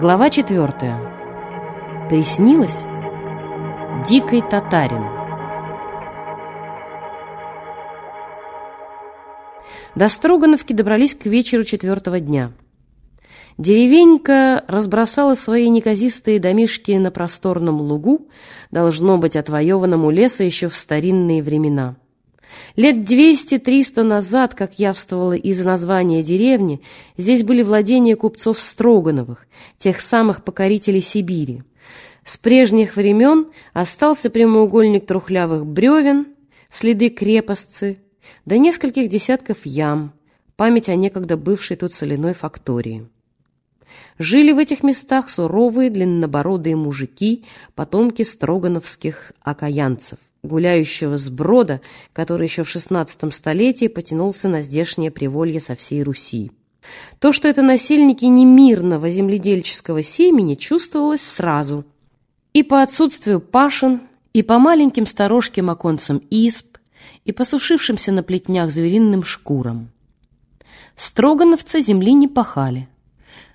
Глава четвертая. Приснилось? Дикий татарин. До Строгановки добрались к вечеру четвертого дня. Деревенька разбросала свои неказистые домишки на просторном лугу, должно быть отвоеванном у леса еще в старинные времена. Лет двести-триста назад, как явствовало из названия деревни, здесь были владения купцов Строгановых, тех самых покорителей Сибири. С прежних времен остался прямоугольник трухлявых бревен, следы крепостцы, да нескольких десятков ям, память о некогда бывшей тут соляной фактории. Жили в этих местах суровые длиннобородые мужики, потомки строгановских окаянцев гуляющего сброда, который еще в XVI столетии потянулся на здешнее приволье со всей Руси. То, что это насильники немирного земледельческого семени, чувствовалось сразу. И по отсутствию пашин, и по маленьким сторожким оконцам изб, и по сушившимся на плетнях звериным шкурам. Строгановцы земли не пахали.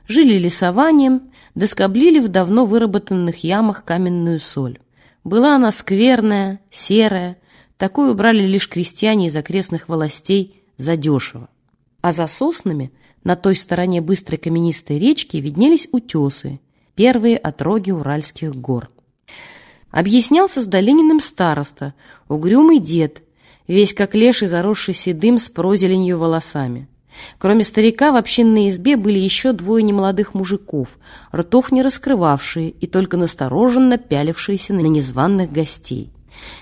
Жили лесованием, доскоблили в давно выработанных ямах каменную соль. Была она скверная, серая, такую брали лишь крестьяне из окрестных властей задешево. А за соснами на той стороне быстрой каменистой речки виднелись утесы, первые отроги Уральских гор. Объяснялся с Долининым староста, угрюмый дед, весь как леший, заросший седым с прозеленью волосами. Кроме старика в общинной избе были еще двое немолодых мужиков, ртов не раскрывавшие и только настороженно пялившиеся на незваных гостей.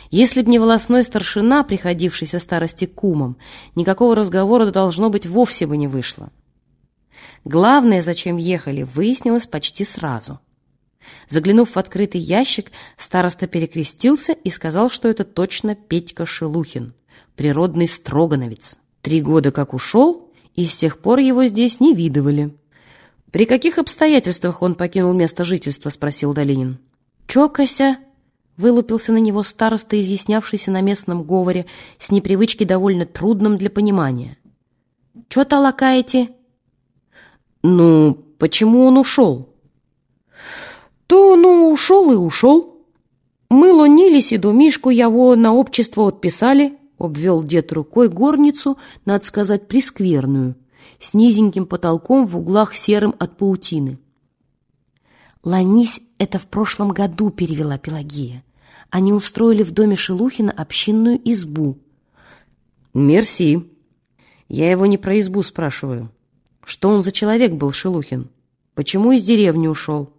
Если б не волосной старшина, приходившийся старости кумом, никакого разговора должно быть вовсе бы не вышло. Главное, зачем ехали, выяснилось почти сразу. Заглянув в открытый ящик, староста перекрестился и сказал, что это точно Петька Шелухин, природный строгановец. Три года как ушел, и с тех пор его здесь не видывали. «При каких обстоятельствах он покинул место жительства?» — спросил Долинин. «Чокася!» — вылупился на него староста, изъяснявшийся на местном говоре, с непривычки довольно трудным для понимания. «Чё толокаете?» «Ну, почему он ушел?» «То, ну, ушел и ушел. Мы лонились, и домишку его на общество отписали, обвел дед рукой горницу, надо сказать, прескверную, с низеньким потолком в углах серым от паутины. «Ланись это в прошлом году», — перевела Пелагея. «Они устроили в доме Шелухина общинную избу». «Мерси. Я его не про избу спрашиваю. Что он за человек был, Шелухин? Почему из деревни ушел?»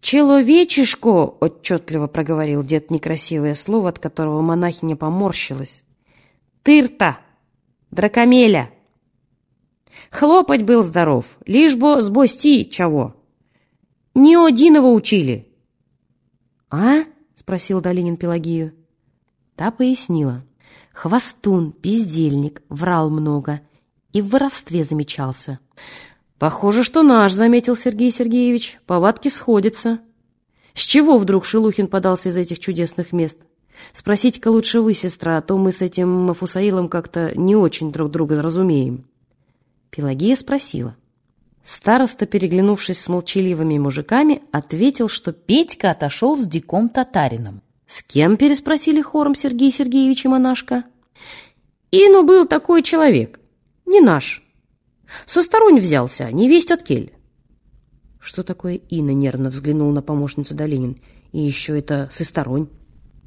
«Человечишко!» — отчетливо проговорил дед некрасивое слово, от которого монахиня поморщилась. «Тырта! Дракомеля!» Хлопать был здоров, лишь бы сбости чего. Не одиного учили. «А?» — спросил Долинин Пелагию. Та пояснила. Хвостун, бездельник, врал много и в воровстве замечался. «Похоже, что наш», — заметил Сергей Сергеевич. «Повадки сходятся». «С чего вдруг Шелухин подался из этих чудесных мест? Спросите-ка лучше вы, сестра, а то мы с этим Мафусаилом как-то не очень друг друга разумеем». Пелагея спросила. Староста, переглянувшись с молчаливыми мужиками, ответил, что Петька отошел с диком татарином. «С кем?» — переспросили хором Сергей Сергеевич и монашка. «Ину был такой человек, не наш». Со сторон взялся, не весть от кель. Что такое Инна нервно взглянул на помощницу Долинин. И еще это со сторон.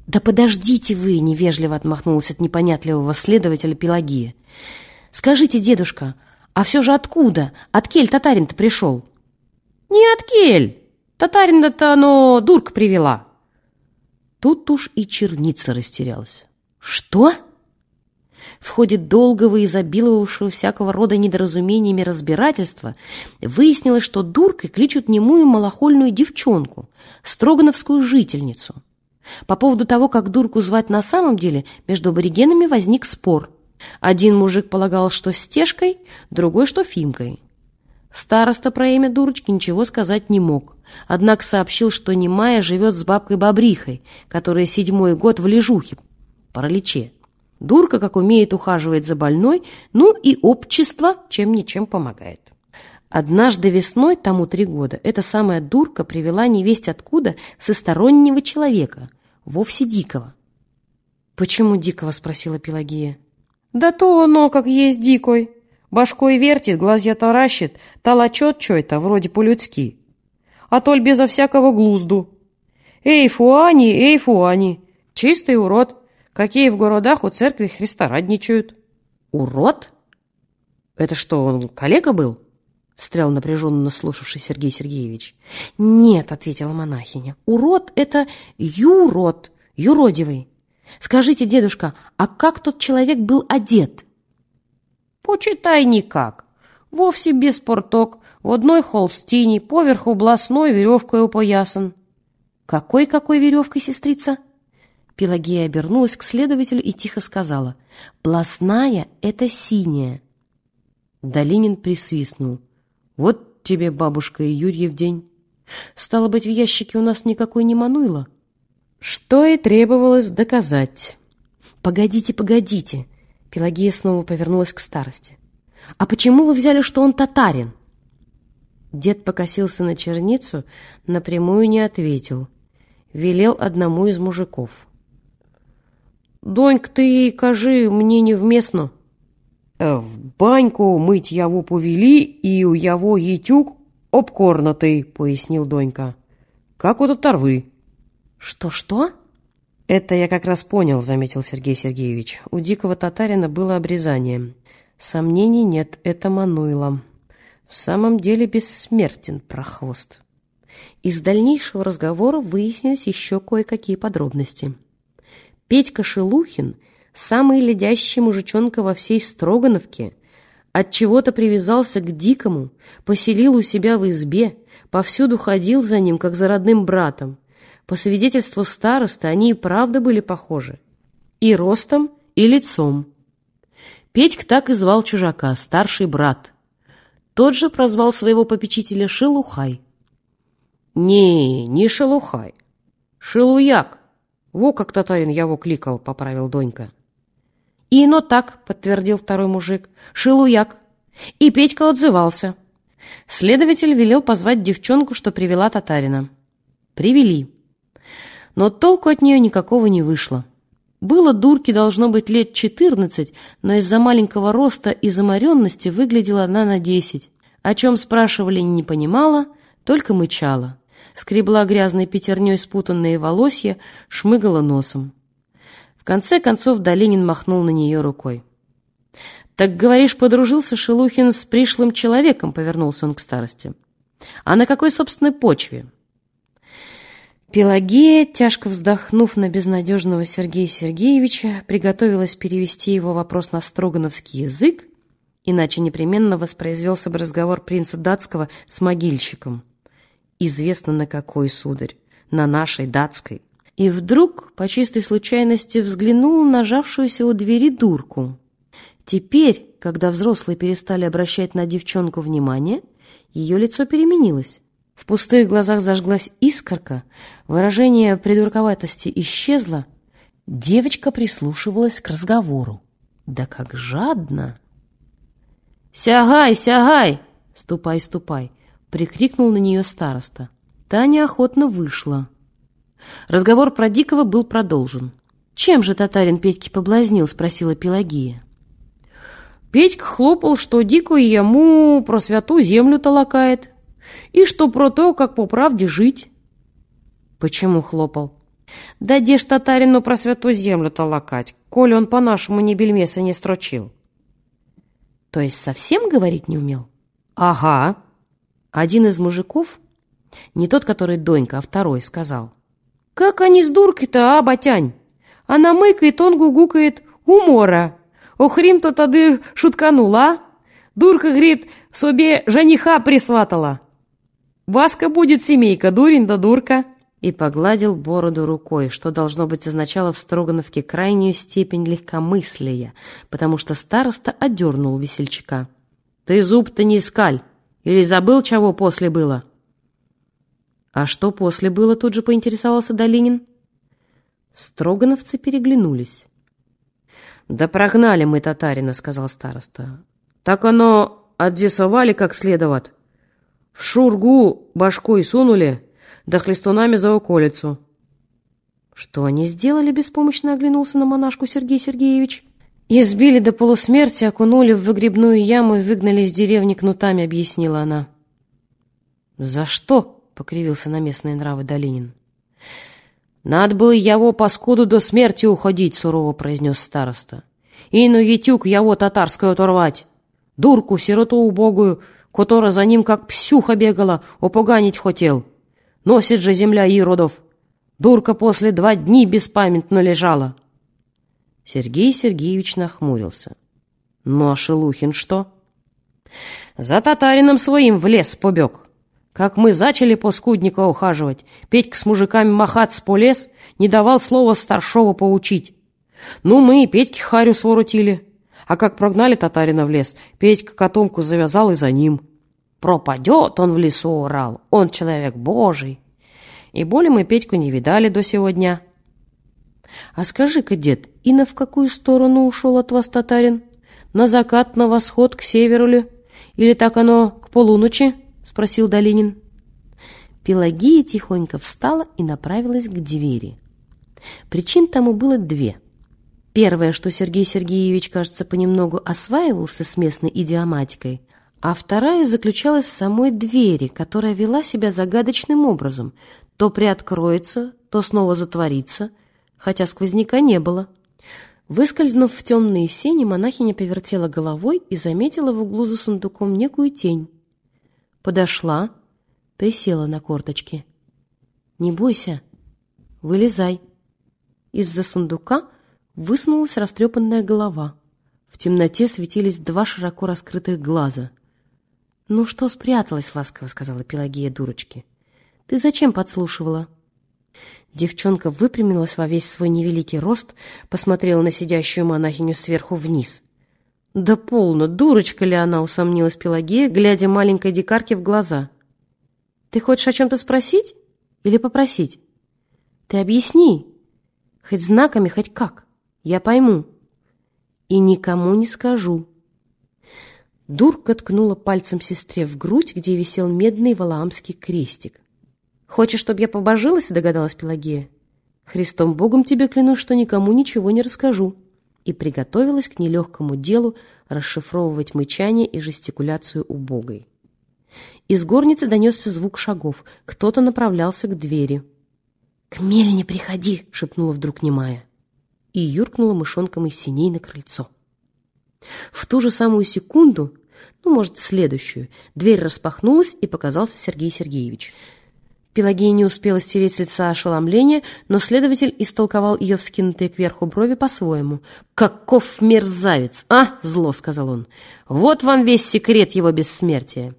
Да подождите вы, невежливо отмахнулась от непонятливого следователя Пелагия. Скажите, дедушка, а все же откуда? От кель татарин-то пришел? Не от кель. Татарин-то оно дурка привела. Тут уж и черница растерялась. Что? В ходе долгого, изобиловавшего всякого рода недоразумениями разбирательства выяснилось, что дуркой кличут немую малохольную девчонку, строгановскую жительницу. По поводу того, как дурку звать на самом деле, между аборигенами возник спор. Один мужик полагал, что стежкой, другой, что фимкой. Староста про имя дурочки ничего сказать не мог, однако сообщил, что немая живет с бабкой-бобрихой, которая седьмой год в лежухе, параличе. Дурка, как умеет, ухаживает за больной, ну и общество чем-ничем помогает. Однажды весной, тому три года, эта самая дурка привела невесть откуда со стороннего человека, вовсе дикого. «Почему дикого?» — спросила Пелагея. «Да то оно, как есть дикой. Башкой вертит, глазья таращит, толочет что-то, вроде по-людски. А толь безо всякого глузду. Эй, фуани, эй, фуани, чистый урод, какие в городах у церкви Христа радничают». «Урод? Это что, он коллега был?» — встрял напряженно слушавший Сергей Сергеевич. «Нет», — ответила монахиня, — «урод — это юрод, юродивый. Скажите, дедушка, а как тот человек был одет?» Почитай никак. Вовсе без порток, в одной холстине, поверху бласной веревкой упоясан. Какой-какой веревкой, сестрица? Пелагея обернулась к следователю и тихо сказала. Бласная — это синяя. Долинин присвистнул. Вот тебе, бабушка, и Юрьев день. Стало быть, в ящике у нас никакой не мануйло. Что и требовалось доказать. Погодите, погодите. Пелагея снова повернулась к старости. «А почему вы взяли, что он татарин?» Дед покосился на черницу, напрямую не ответил. Велел одному из мужиков. «Доньк, ты, кажи, мне невместно. Э, в баньку мыть его повели, и у его етюк обкорнутый», — пояснил Донька. «Как вот оторвы». «Что-что?» «Это я как раз понял», — заметил Сергей Сергеевич. «У дикого татарина было обрезание. Сомнений нет, это Мануйло. В самом деле бессмертен прохвост». Из дальнейшего разговора выяснились еще кое-какие подробности. Петька Шелухин, самый ледящий мужичонка во всей Строгановке, от чего то привязался к дикому, поселил у себя в избе, повсюду ходил за ним, как за родным братом, по свидетельству староста, они и правда были похожи. И ростом, и лицом. Петьк так и звал чужака, старший брат. Тот же прозвал своего попечителя Шелухай. «Не, не Шелухай. Шелуяк. Во как татарин его кликал», — поправил Донька. «И но так», — подтвердил второй мужик, — «Шелуяк». И Петька отзывался. Следователь велел позвать девчонку, что привела татарина. Привели но толку от нее никакого не вышло. Было дурке должно быть лет четырнадцать, но из-за маленького роста и заморенности выглядела она на десять. О чем спрашивали, не понимала, только мычала. Скребла грязной пятерней спутанные волосья, шмыгала носом. В конце концов Долинин махнул на нее рукой. «Так, говоришь, подружился Шелухин с пришлым человеком?» — повернулся он к старости. «А на какой, собственной почве?» Пелагея, тяжко вздохнув на безнадежного Сергея Сергеевича, приготовилась перевести его вопрос на строгановский язык, иначе непременно воспроизвелся бы разговор принца датского с могильщиком. Известно на какой, сударь, на нашей датской. И вдруг, по чистой случайности, взглянул на нажавшуюся у двери дурку. Теперь, когда взрослые перестали обращать на девчонку внимание, ее лицо переменилось. В пустых глазах зажглась искорка, выражение придурковатости исчезло. Девочка прислушивалась к разговору. Да как жадно! «Сягай, сягай! Ступай, ступай!» — прикрикнул на нее староста. Таня охотно вышла. Разговор про Дикого был продолжен. «Чем же татарин Петьки поблазнил?» — спросила Пелагия. Петька хлопал, что Дико ему про святую землю толокает, и что про то, как по правде жить. Почему хлопал? Да где ж татарину про святую землю толокать, коли он по-нашему ни бельмеса не строчил. То есть совсем говорить не умел? Ага. Один из мужиков, не тот, который Донька, а второй, сказал. Как они с дурки-то, а, батянь? Она мыкает, он гугукает умора. Охрим-то тады шутканула. Дурка, говорит, собе жениха присватала. Васка будет семейка, дурень да дурка!» И погладил бороду рукой, что, должно быть, означало в Строгановке крайнюю степень легкомыслия, потому что староста одернул весельчака. «Ты зуб-то не искаль! Или забыл, чего после было?» «А что после было?» — тут же поинтересовался Долинин. Строгановцы переглянулись. «Да прогнали мы татарина», — сказал староста. «Так оно отдесовали как следовать. В шургу башкой сунули, да хлестунами за околицу. Что они сделали, беспомощно оглянулся на монашку Сергей Сергеевич. Избили до полусмерти, окунули в выгребную яму и выгнали из деревни кнутами, объяснила она. За что? покривился на местные нравы Долинин. Надо было его паскуду до смерти уходить, сурово произнес староста. И ну етюк его татарскую оторвать. Дурку, сироту убогую, которая за ним как псюха бегала, опоганить хотел. Носит же земля иродов. Дурка после два дни беспамятно лежала. Сергей Сергеевич нахмурился. Ну а Шелухин что? За татарином своим в лес побег. Как мы зачали по скудника ухаживать, Петька с мужиками махаться полез, не давал слова старшего поучить. Ну, мы и Петьке харю своротили. А как прогнали татарина в лес, Петька котомку завязал и за ним. Пропадет он в лесу, орал, он человек божий. И более мы Петьку не видали до сего дня. А скажи-ка, дед, и на в какую сторону ушел от вас татарин? На закат, на восход, к северу ли? Или так оно к полуночи? Спросил Долинин. Пелагия тихонько встала и направилась к двери. Причин тому было две — Первое, что Сергей Сергеевич, кажется, понемногу осваивался с местной идиоматикой, а вторая заключалась в самой двери, которая вела себя загадочным образом. То приоткроется, то снова затворится, хотя сквозняка не было. Выскользнув в темные сени, монахиня повертела головой и заметила в углу за сундуком некую тень. Подошла, присела на корточки. «Не бойся, вылезай». Из-за сундука высунулась растрепанная голова. В темноте светились два широко раскрытых глаза. «Ну что спряталась?» — ласково сказала Пелагея дурочке. «Ты зачем подслушивала?» Девчонка выпрямилась во весь свой невеликий рост, посмотрела на сидящую монахиню сверху вниз. «Да полно, дурочка ли она?» — усомнилась Пелагея, глядя маленькой дикарке в глаза. «Ты хочешь о чем-то спросить или попросить? Ты объясни, хоть знаками, хоть как». Я пойму. И никому не скажу. Дурка ткнула пальцем сестре в грудь, где висел медный валаамский крестик. «Хочешь, чтобы я побожилась?» — догадалась Пелагея. «Христом Богом тебе клянусь, что никому ничего не расскажу». И приготовилась к нелегкому делу расшифровывать мычание и жестикуляцию убогой. Из горницы донесся звук шагов. Кто-то направлялся к двери. «К мельне приходи!» — шепнула вдруг немая и юркнула мышонком из синей на крыльцо. В ту же самую секунду, ну, может, следующую, дверь распахнулась, и показался Сергей Сергеевич. Пелагея не успела стереть с лица ошеломление, но следователь истолковал ее вскинутые кверху брови по-своему. «Каков мерзавец, а?» — зло сказал он. «Вот вам весь секрет его бессмертия.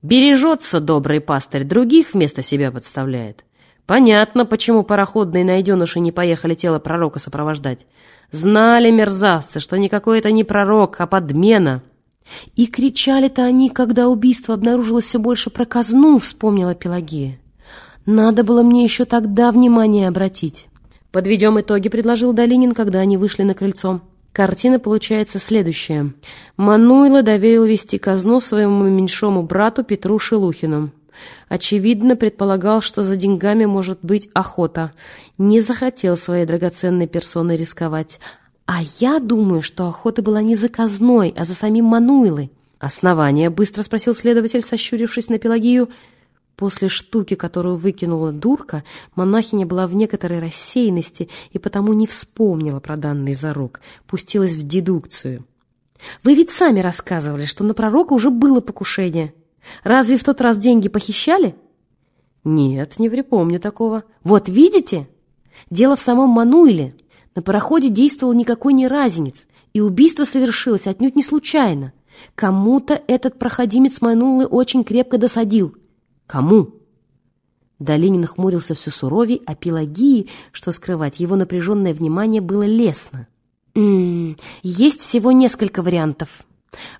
Бережется добрый пастырь, других вместо себя подставляет. Понятно, почему пароходные найденыши не поехали тело пророка сопровождать. Знали мерзавцы, что никакой это не пророк, а подмена. И кричали-то они, когда убийство обнаружилось все больше про казну, вспомнила Пелагея. Надо было мне еще тогда внимание обратить. Подведем итоги, предложил Долинин, когда они вышли на крыльцо. Картина получается следующая. Мануйло доверил вести казну своему меньшому брату Петру Шелухину. Очевидно, предполагал, что за деньгами может быть охота. Не захотел своей драгоценной персоной рисковать. А я думаю, что охота была не за казной, а за самим Мануилой. «Основание?» — быстро спросил следователь, сощурившись на Пелагию. После штуки, которую выкинула дурка, монахиня была в некоторой рассеянности и потому не вспомнила про данный зарок, пустилась в дедукцию. «Вы ведь сами рассказывали, что на пророка уже было покушение». Разве в тот раз деньги похищали? Нет, не припомню такого. Вот видите? Дело в самом Мануиле. На пароходе действовал никакой не разинец, и убийство совершилось отнюдь не случайно. Кому-то этот проходимец Мануилы очень крепко досадил. Кому? Долинин хмурился все суровей, а Пелагии, что скрывать, его напряженное внимание было лестно. «М «М-м, -м, есть всего несколько вариантов.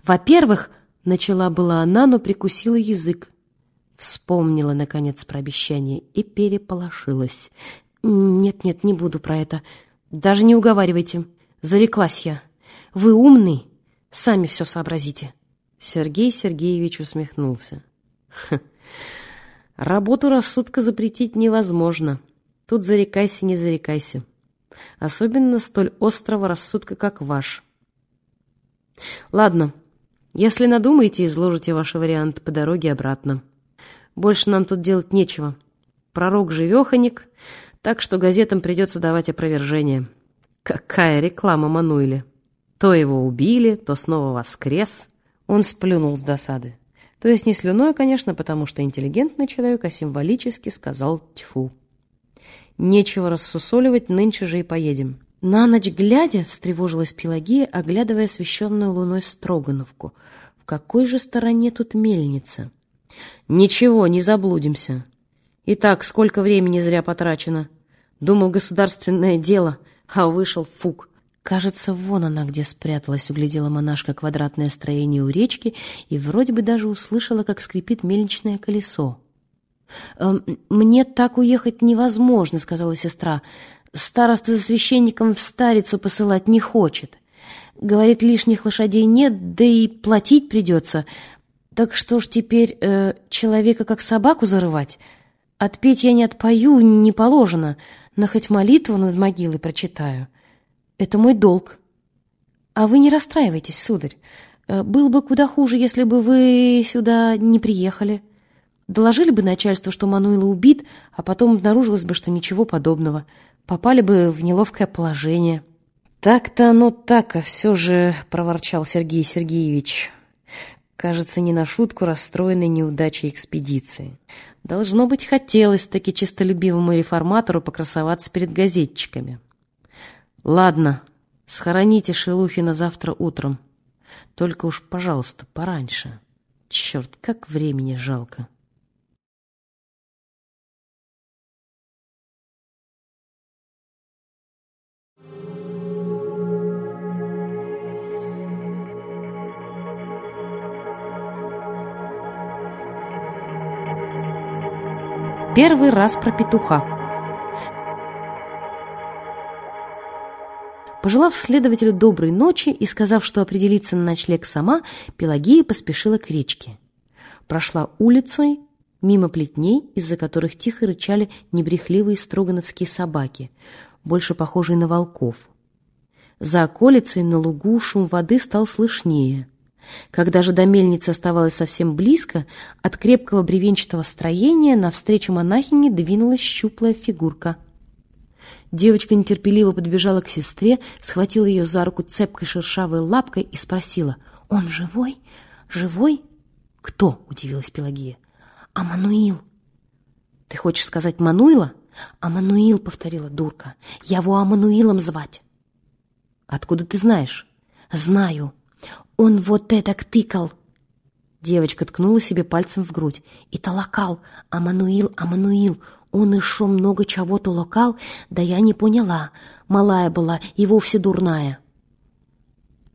Во-первых, Начала была она, но прикусила язык. Вспомнила, наконец, про обещание и переполошилась. «Нет-нет, не буду про это. Даже не уговаривайте. Зареклась я. Вы умный, сами все сообразите». Сергей Сергеевич усмехнулся. Работу рассудка запретить невозможно. Тут зарекайся, не зарекайся. Особенно столь острого рассудка, как ваш. Ладно, если надумаете, изложите ваши варианты по дороге обратно. Больше нам тут делать нечего. Пророк живеханик, так что газетам придется давать опровержение. Какая реклама Мануэля! То его убили, то снова воскрес. Он сплюнул с досады. То есть не слюной, конечно, потому что интеллигентный человек, а символически сказал «тьфу». Нечего рассусоливать, нынче же и поедем. На ночь глядя, встревожилась Пелагея, оглядывая освещенную луной Строгановку. В какой же стороне тут мельница? Ничего, не заблудимся. Итак, сколько времени зря потрачено. Думал, государственное дело, а вышел фук. Кажется, вон она где спряталась, углядела монашка квадратное строение у речки и вроде бы даже услышала, как скрипит мельничное колесо. «Эм, «Мне так уехать невозможно», — сказала сестра. «Староста за священником в старицу посылать не хочет. Говорит, лишних лошадей нет, да и платить придется. Так что ж теперь э, человека как собаку зарывать? Отпеть я не отпою, не положено, но хоть молитву над могилой прочитаю». Это мой долг. А вы не расстраивайтесь, сударь. Э, было бы куда хуже, если бы вы сюда не приехали. Доложили бы начальству, что Мануила убит, а потом обнаружилось бы, что ничего подобного. Попали бы в неловкое положение. «Так-то оно так, а все же», — проворчал Сергей Сергеевич. Кажется, не на шутку расстроенной неудачей экспедиции. Должно быть, хотелось таки чистолюбивому реформатору покрасоваться перед газетчиками. Ладно, схороните Шелухина завтра утром. Только уж, пожалуйста, пораньше. Черт, как времени жалко. Первый раз про петуха. Пожелав следователю доброй ночи и сказав, что определиться на ночлег сама, Пелагея поспешила к речке. Прошла улицей, мимо плетней, из-за которых тихо рычали небрехливые строгановские собаки, больше похожие на волков. За околицей на лугу шум воды стал слышнее. Когда же до мельницы оставалось совсем близко, от крепкого бревенчатого строения навстречу монахине двинулась щуплая фигурка — Девочка нетерпеливо подбежала к сестре, схватила ее за руку цепкой шершавой лапкой и спросила, «Он живой? Живой?» «Кто?» — удивилась Пелагея. «А Мануил». «Ты хочешь сказать Мануила?» «А Мануил», — повторила дурка. «Я его Амануилом звать». «Откуда ты знаешь?» «Знаю. Он вот это тыкал». Девочка ткнула себе пальцем в грудь. «И толокал. Амануил, Амануил. Он еще много чего толокал, да я не поняла. Малая была и вовсе дурная.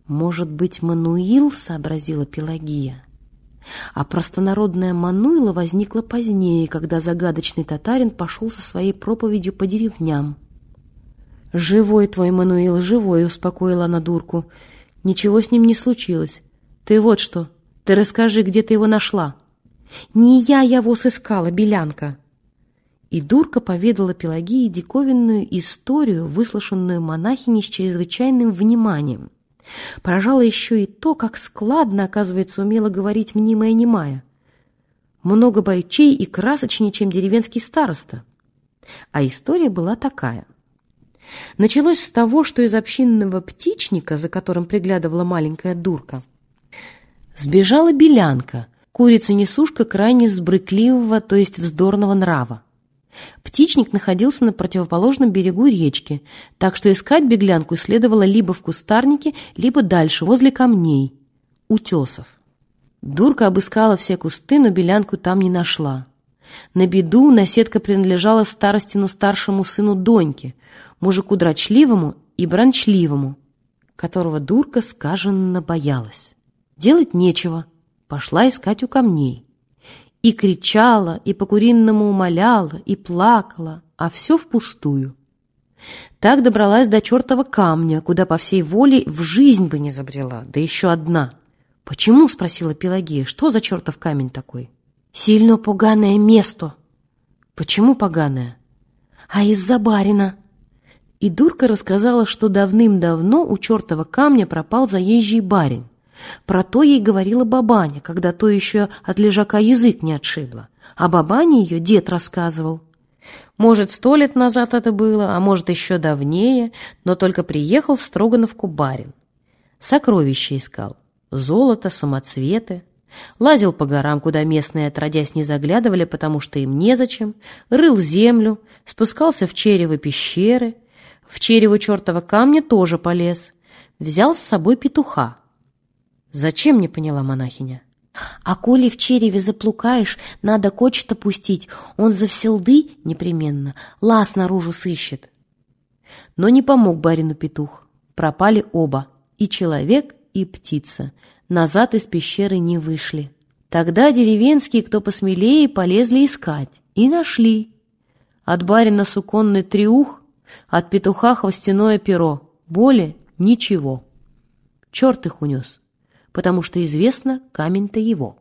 «Может быть, Мануил?» — сообразила Пелагия. А простонародная Мануила возникла позднее, когда загадочный татарин пошел со своей проповедью по деревням. «Живой твой Мануил, живой!» — успокоила она дурку. «Ничего с ним не случилось. Ты вот что, ты расскажи, где ты его нашла?» «Не я его сыскала, белянка!» И дурка поведала Пелагии диковинную историю, выслушанную монахиней с чрезвычайным вниманием. Поражало еще и то, как складно, оказывается, умела говорить мнимая немая. Много бойчей и красочнее, чем деревенский староста. А история была такая. Началось с того, что из общинного птичника, за которым приглядывала маленькая дурка, сбежала белянка, курица-несушка крайне сбрыкливого, то есть вздорного нрава. Птичник находился на противоположном берегу речки, так что искать беглянку следовало либо в кустарнике, либо дальше, возле камней, утесов. Дурка обыскала все кусты, но белянку там не нашла. На беду наседка принадлежала старостину старшему сыну Доньке, мужику дрочливому и бранчливому, которого дурка скаженно боялась. Делать нечего, пошла искать у камней. И кричала, и по-куриному умоляла, и плакала, а все впустую. Так добралась до чертова камня, куда по всей воле в жизнь бы не забрела, да еще одна. «Почему?» — спросила Пелагея. «Что за чертов камень такой?» Сильно поганое место. Почему поганое? А из-за барина. И дурка рассказала, что давным-давно у чертова камня пропал заезжий барин. Про то ей говорила бабаня, когда то еще от лежака язык не отшибла. А бабане ее дед рассказывал. Может, сто лет назад это было, а может, еще давнее, но только приехал в Строгановку барин. Сокровища искал. Золото, самоцветы. Лазил по горам, куда местные отродясь не заглядывали, потому что им незачем. Рыл землю, спускался в черево пещеры. В черево чертова камня тоже полез. Взял с собой петуха. «Зачем?» — не поняла монахиня. А коли в череве заплукаешь, надо кочета пустить, он за всилды непременно лаз наружу сыщет. Но не помог барину петух. Пропали оба, и человек, и птица. Назад из пещеры не вышли. Тогда деревенские, кто посмелее, полезли искать. И нашли. От барина суконный триух, от петуха хвостяное перо. Более ничего. Черт их унес потому что известно, камень-то его.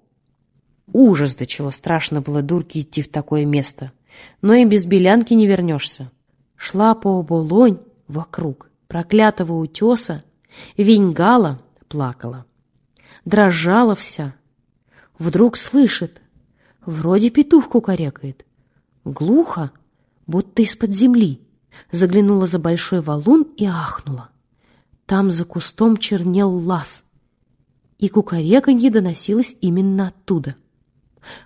Ужас, до чего страшно было дурке идти в такое место. Но и без белянки не вернешься. Шла по оболонь вокруг проклятого утеса, веньгала плакала. Дрожала вся. Вдруг слышит, вроде петух кукарекает. Глухо, будто из-под земли. Заглянула за большой валун и ахнула. Там за кустом чернел лаз — и кукареканье доносилось именно оттуда.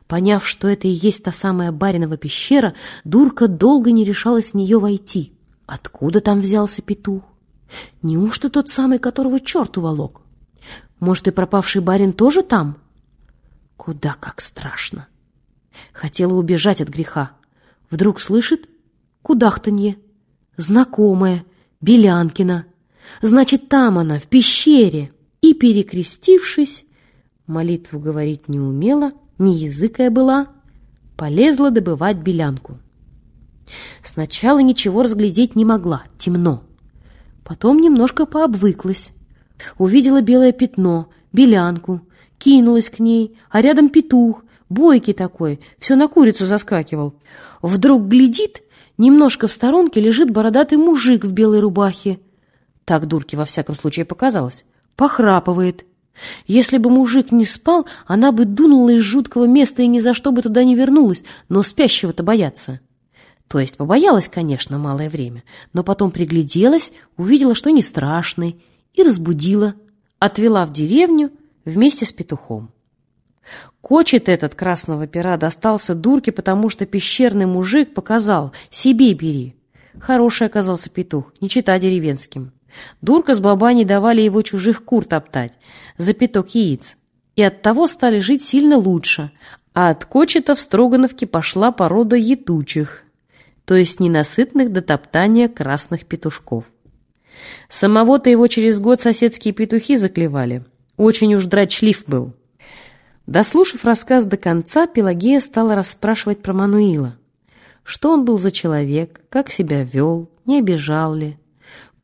Поняв, что это и есть та самая баринова пещера, дурка долго не решалась в нее войти. Откуда там взялся петух? Неужто тот самый, которого черт уволок? Может, и пропавший барин тоже там? Куда как страшно! Хотела убежать от греха. Вдруг слышит кудахтанье. Знакомая, Белянкина. Значит, там она, в пещере и, перекрестившись, молитву говорить не умела, не языкая была, полезла добывать белянку. Сначала ничего разглядеть не могла, темно. Потом немножко пообвыклась. Увидела белое пятно, белянку, кинулась к ней, а рядом петух, бойкий такой, все на курицу заскакивал. Вдруг глядит, немножко в сторонке лежит бородатый мужик в белой рубахе. Так дурке во всяком случае показалось похрапывает. Если бы мужик не спал, она бы дунула из жуткого места и ни за что бы туда не вернулась, но спящего-то бояться. То есть побоялась, конечно, малое время, но потом пригляделась, увидела, что не страшный, и разбудила, отвела в деревню вместе с петухом. Кочет этот красного пера достался дурке, потому что пещерный мужик показал «себе бери». Хороший оказался петух, не чита деревенским. Дурка с бабаней давали его чужих кур топтать за пяток яиц, и оттого стали жить сильно лучше, а от кочета в Строгановке пошла порода ятучих, то есть ненасытных до топтания красных петушков. Самого-то его через год соседские петухи заклевали. Очень уж драчлив был. Дослушав рассказ до конца, Пелагея стала расспрашивать про Мануила. Что он был за человек, как себя вел, не обижал ли,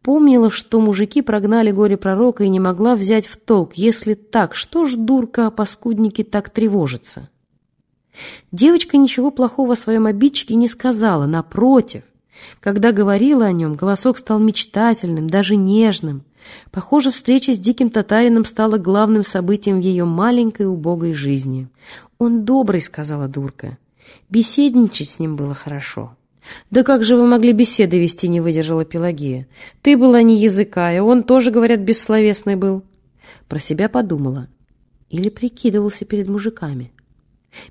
Помнила, что мужики прогнали горе-пророка и не могла взять в толк. Если так, что ж дурка о паскуднике так тревожится? Девочка ничего плохого о своем обидчике не сказала, напротив. Когда говорила о нем, голосок стал мечтательным, даже нежным. Похоже, встреча с диким татарином стала главным событием в ее маленькой убогой жизни. «Он добрый», — сказала дурка. Беседничать с ним было хорошо. «Да как же вы могли беседы вести?» — не выдержала Пелагея. «Ты была не языка, и он тоже, говорят, бессловесный был». Про себя подумала. Или прикидывался перед мужиками.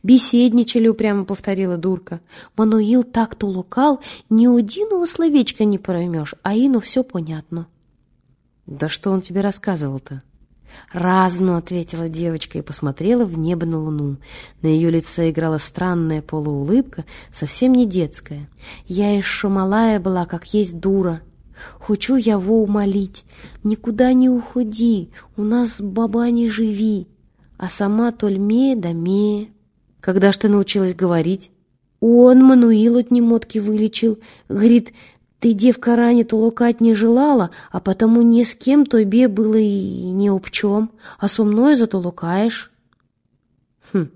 «Беседничали», — упрямо повторила дурка. «Мануил так толукал, ни одиного словечка не поймешь, а ину все понятно». «Да что он тебе рассказывал-то?» «Разно», — ответила девочка и посмотрела в небо на луну. На ее лице играла странная полуулыбка, совсем не детская. «Я еще малая была, как есть дура. Хочу я его умолить. Никуда не уходи, у нас баба не живи, а сама тольме да ме». «Когда ж ты научилась говорить?» «Он Мануил от немотки вылечил. Говорит, ты, девка, ранее толокать не желала, а потому ни с кем тебе было и ни об чем, а со мной зато лукаешь. Хм,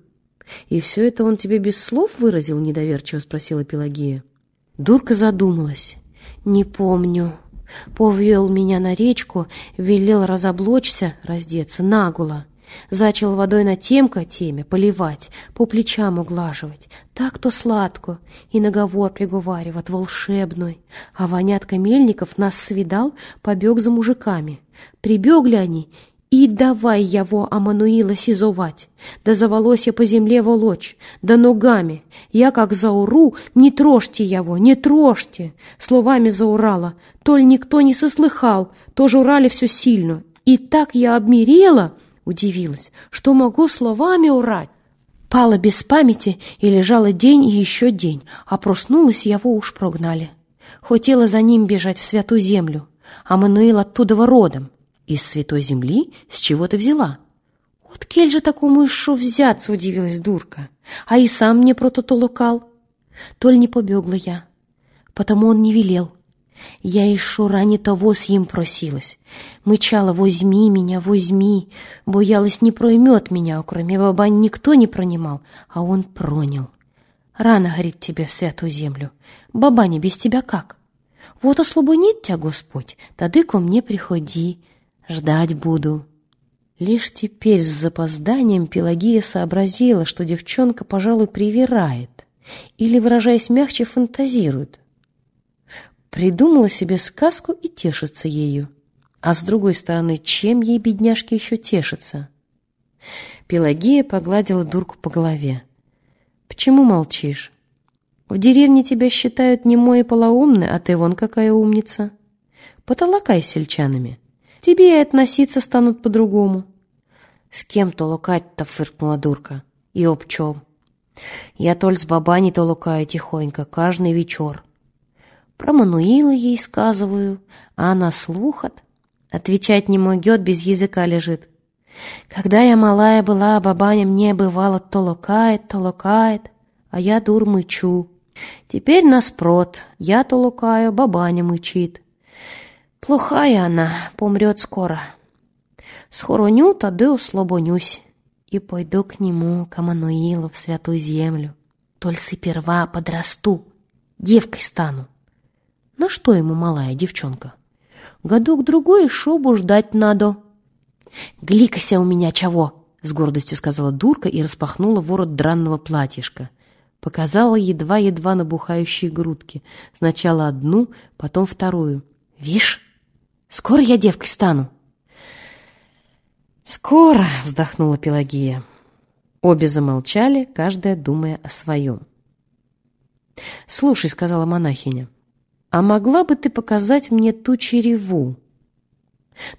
«И все это он тебе без слов выразил?» — недоверчиво спросила Пелагея. Дурка задумалась. «Не помню. Повел меня на речку, велел разоблочься, раздеться наголо. Зачал водой на темка теме, поливать, по плечам углаживать. Так-то сладко, и наговор приговаривать волшебной. А Ванятка Мельников нас свидал, побег за мужиками. Прибегли они, и давай его Амануила сизовать, да за волосья по земле волочь, да ногами. Я как зауру, не трожьте его, не трожьте. Словами заурала, толь никто не сослыхал, тоже урали все сильно. И так я обмерела, удивилась, что могу словами урать. Пала без памяти и лежала день и еще день, а проснулась его уж прогнали. Хотела за ним бежать в святую землю, а Мануил оттуда родом. Из святой земли? С чего ты взяла? Вот кель же такому шо взяться, удивилась дурка. А и сам мне про то толокал. Толь не побегла я, потому он не велел. Я еще ранее того с ним просилась. Мычала «возьми меня, возьми». Боялась, не проймет меня, а кроме бабань никто не пронимал, а он пронял. Рано, говорит, тебе в святую землю. Бабаня без тебя как? Вот ослабонит тебя Господь, тады ко мне приходи, ждать буду. Лишь теперь с запозданием Пелагия сообразила, что девчонка, пожалуй, привирает или, выражаясь мягче, фантазирует. Придумала себе сказку и тешится ею. А с другой стороны, чем ей, бедняжки, еще тешится? Пелагия погладила дурку по голове. «Почему молчишь? В деревне тебя считают немой и полоумной, а ты вон какая умница. Потолокай с сельчанами. Тебе и относиться станут по-другому». «С кем толокать-то?» — фыркнула дурка. «И об чем?» «Я толь с бабаней толокаю тихонько, каждый вечер. Про Мануила ей сказываю, а она слухат. Отвечать не могет, без языка лежит. Когда я малая была, бабаня мне бывало то локает, то локает, а я дур мычу. Теперь нас прот, я то лукаю, бабаня мычит. Плохая она, помрет скоро. Схороню, тады услобонюсь и пойду к нему, к Амануилу, в святую землю. Толь сперва подрасту, девкой стану. На что ему малая девчонка? Годок-другой шобу ждать надо. «Гликася у меня чего!» — с гордостью сказала дурка и распахнула ворот дранного платьишка. Показала едва-едва набухающие грудки. Сначала одну, потом вторую. «Вишь, скоро я девкой стану!» «Скоро!» — вздохнула Пелагия. Обе замолчали, каждая думая о своем. «Слушай», — сказала монахиня, а могла бы ты показать мне ту череву?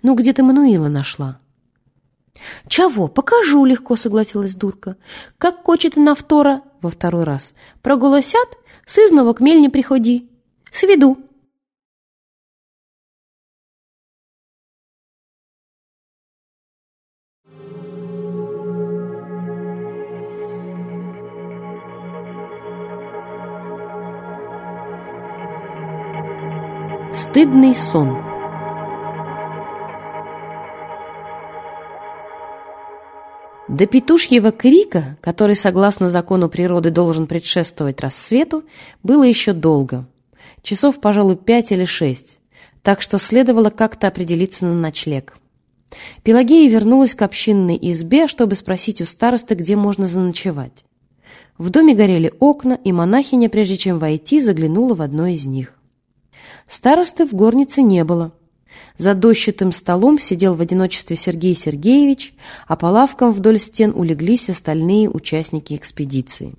Ну, где ты Мануила нашла? «Чего? Покажу легко», — согласилась дурка. «Как кочет на втора?» — во второй раз. «Проголосят? Сызнова к мельне приходи. Сведу». Стыдный сон До петушьего крика, который, согласно закону природы, должен предшествовать рассвету, было еще долго. Часов, пожалуй, пять или шесть, так что следовало как-то определиться на ночлег. Пелагея вернулась к общинной избе, чтобы спросить у старосты, где можно заночевать. В доме горели окна, и монахиня, прежде чем войти, заглянула в одно из них. Старосты в горнице не было. За дощатым столом сидел в одиночестве Сергей Сергеевич, а по лавкам вдоль стен улеглись остальные участники экспедиции.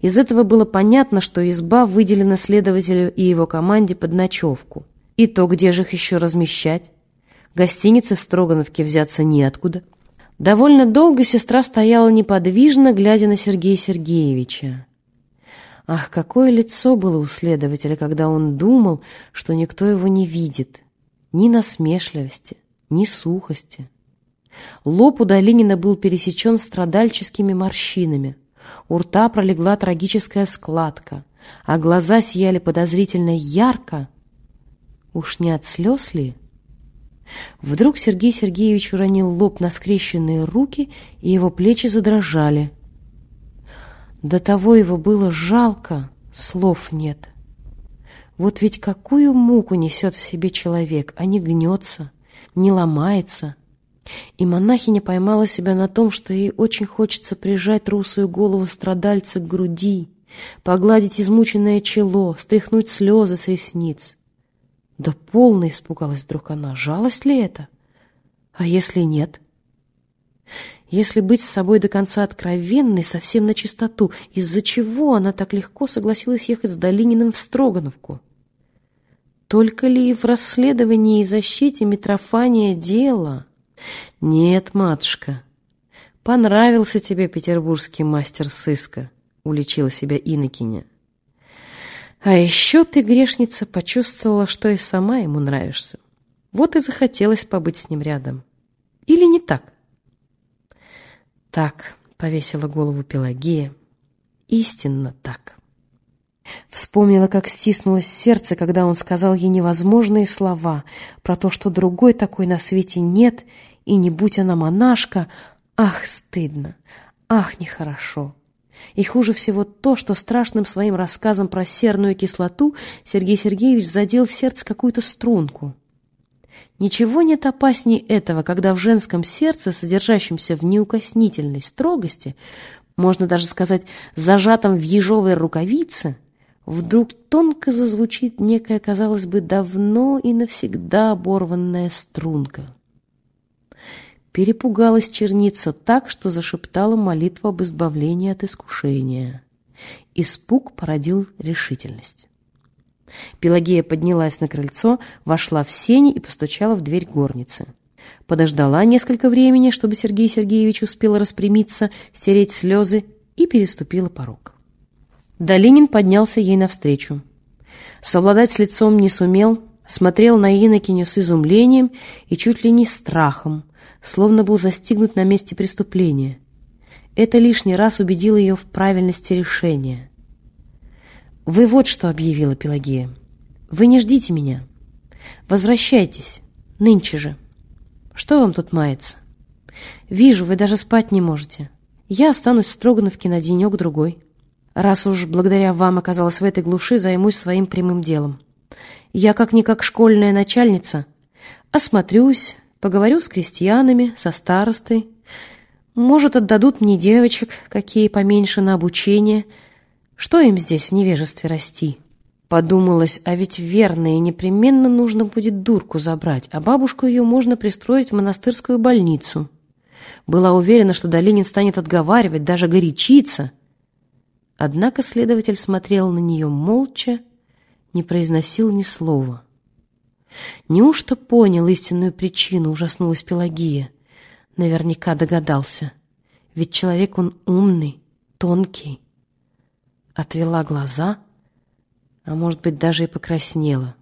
Из этого было понятно, что изба выделена следователю и его команде под ночевку. И то, где же их еще размещать? Гостиницы в Строгановке взяться неоткуда. Довольно долго сестра стояла неподвижно, глядя на Сергея Сергеевича. Ах, какое лицо было у следователя, когда он думал, что никто его не видит. Ни насмешливости, ни сухости. Лоб у Долинина был пересечен страдальческими морщинами. У рта пролегла трагическая складка, а глаза сияли подозрительно ярко. Уж не от слез ли? Вдруг Сергей Сергеевич уронил лоб на скрещенные руки, и его плечи задрожали. До того его было жалко, слов нет. Вот ведь какую муку несет в себе человек, а не гнется, не ломается. И монахиня поймала себя на том, что ей очень хочется прижать русую голову страдальца к груди, погладить измученное чело, стряхнуть слезы с ресниц. Да полно испугалась вдруг она. Жалость ли это? А если нет? Если быть с собой до конца откровенной, совсем на чистоту, из-за чего она так легко согласилась ехать с Долининым в Строгановку? Только ли в расследовании и защите Митрофания дело? Нет, матушка, понравился тебе петербургский мастер сыска, уличила себя Иннокеня. А еще ты, грешница, почувствовала, что и сама ему нравишься. Вот и захотелось побыть с ним рядом. Или не так? Так, повесила голову Пелагея. Истинно так. Вспомнила, как стиснулось сердце, когда он сказал ей невозможные слова про то, что другой такой на свете нет, и не будь она монашка, ах, стыдно, ах, нехорошо. И хуже всего то, что страшным своим рассказом про серную кислоту Сергей Сергеевич задел в сердце какую-то струнку. Ничего нет опасней этого, когда в женском сердце, содержащемся в неукоснительной строгости, можно даже сказать, зажатом в ежовой рукавице, вдруг тонко зазвучит некая, казалось бы, давно и навсегда оборванная струнка. Перепугалась черница так, что зашептала молитву об избавлении от искушения. Испуг породил решительность. Пелагея поднялась на крыльцо, вошла в сени и постучала в дверь горницы. Подождала несколько времени, чтобы Сергей Сергеевич успел распрямиться, стереть слезы, и переступила порог. Долинин поднялся ей навстречу. Совладать с лицом не сумел, смотрел на инокиню с изумлением и чуть ли не страхом, словно был застигнут на месте преступления. Это лишний раз убедило ее в правильности решения. «Вы вот что объявила Пелагея. Вы не ждите меня. Возвращайтесь. Нынче же. Что вам тут мается? Вижу, вы даже спать не можете. Я останусь в Строгановке на денек-другой. Раз уж благодаря вам оказалась в этой глуши, займусь своим прямым делом. Я как-никак школьная начальница. Осмотрюсь, Поговорю с крестьянами, со старостой. Может, отдадут мне девочек, какие поменьше на обучение. Что им здесь в невежестве расти? Подумалось, а ведь верно и непременно нужно будет дурку забрать, а бабушку ее можно пристроить в монастырскую больницу. Была уверена, что Долинин станет отговаривать, даже горячиться. Однако следователь смотрел на нее молча, не произносил ни слова. Неужто понял истинную причину, ужаснулась Пелагия. Наверняка догадался. Ведь человек он умный, тонкий. Отвела глаза, а может быть, даже и покраснела.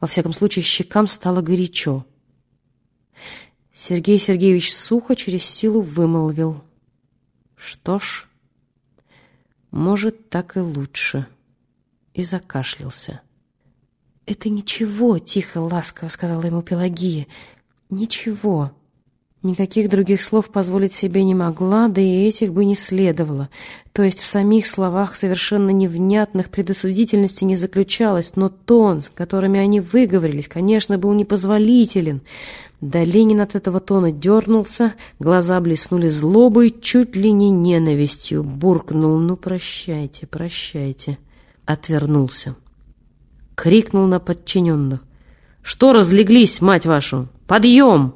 Во всяком случае, щекам стало горячо. Сергей Сергеевич сухо через силу вымолвил. Что ж, может, так и лучше. И закашлялся. «Это ничего», — тихо, ласково сказала ему Пелагия. «Ничего». Никаких других слов позволить себе не могла, да и этих бы не следовало. То есть в самих словах совершенно невнятных предосудительностей не заключалось, но тон, с которыми они выговорились, конечно, был непозволителен. Да Ленин от этого тона дернулся, глаза блеснули злобой, чуть ли не ненавистью, буркнул «Ну, прощайте, прощайте», отвернулся крикнул на подчиненных. «Что разлеглись, мать вашу? Подъем!»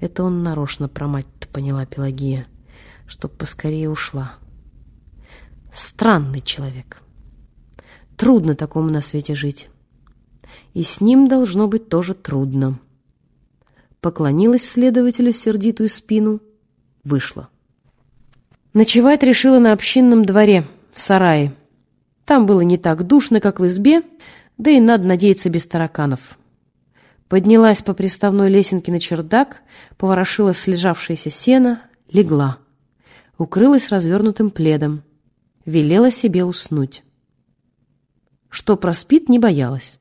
Это он нарочно про мать-то поняла Пелагия, чтоб поскорее ушла. Странный человек. Трудно такому на свете жить. И с ним должно быть тоже трудно. Поклонилась следователю в сердитую спину, вышла. Ночевать решила на общинном дворе, в сарае. Там было не так душно, как в избе, да и надо надеяться без тараканов. Поднялась по приставной лесенке на чердак, поворошила слежавшееся сено, легла. Укрылась развернутым пледом. Велела себе уснуть. Что проспит, не боялась.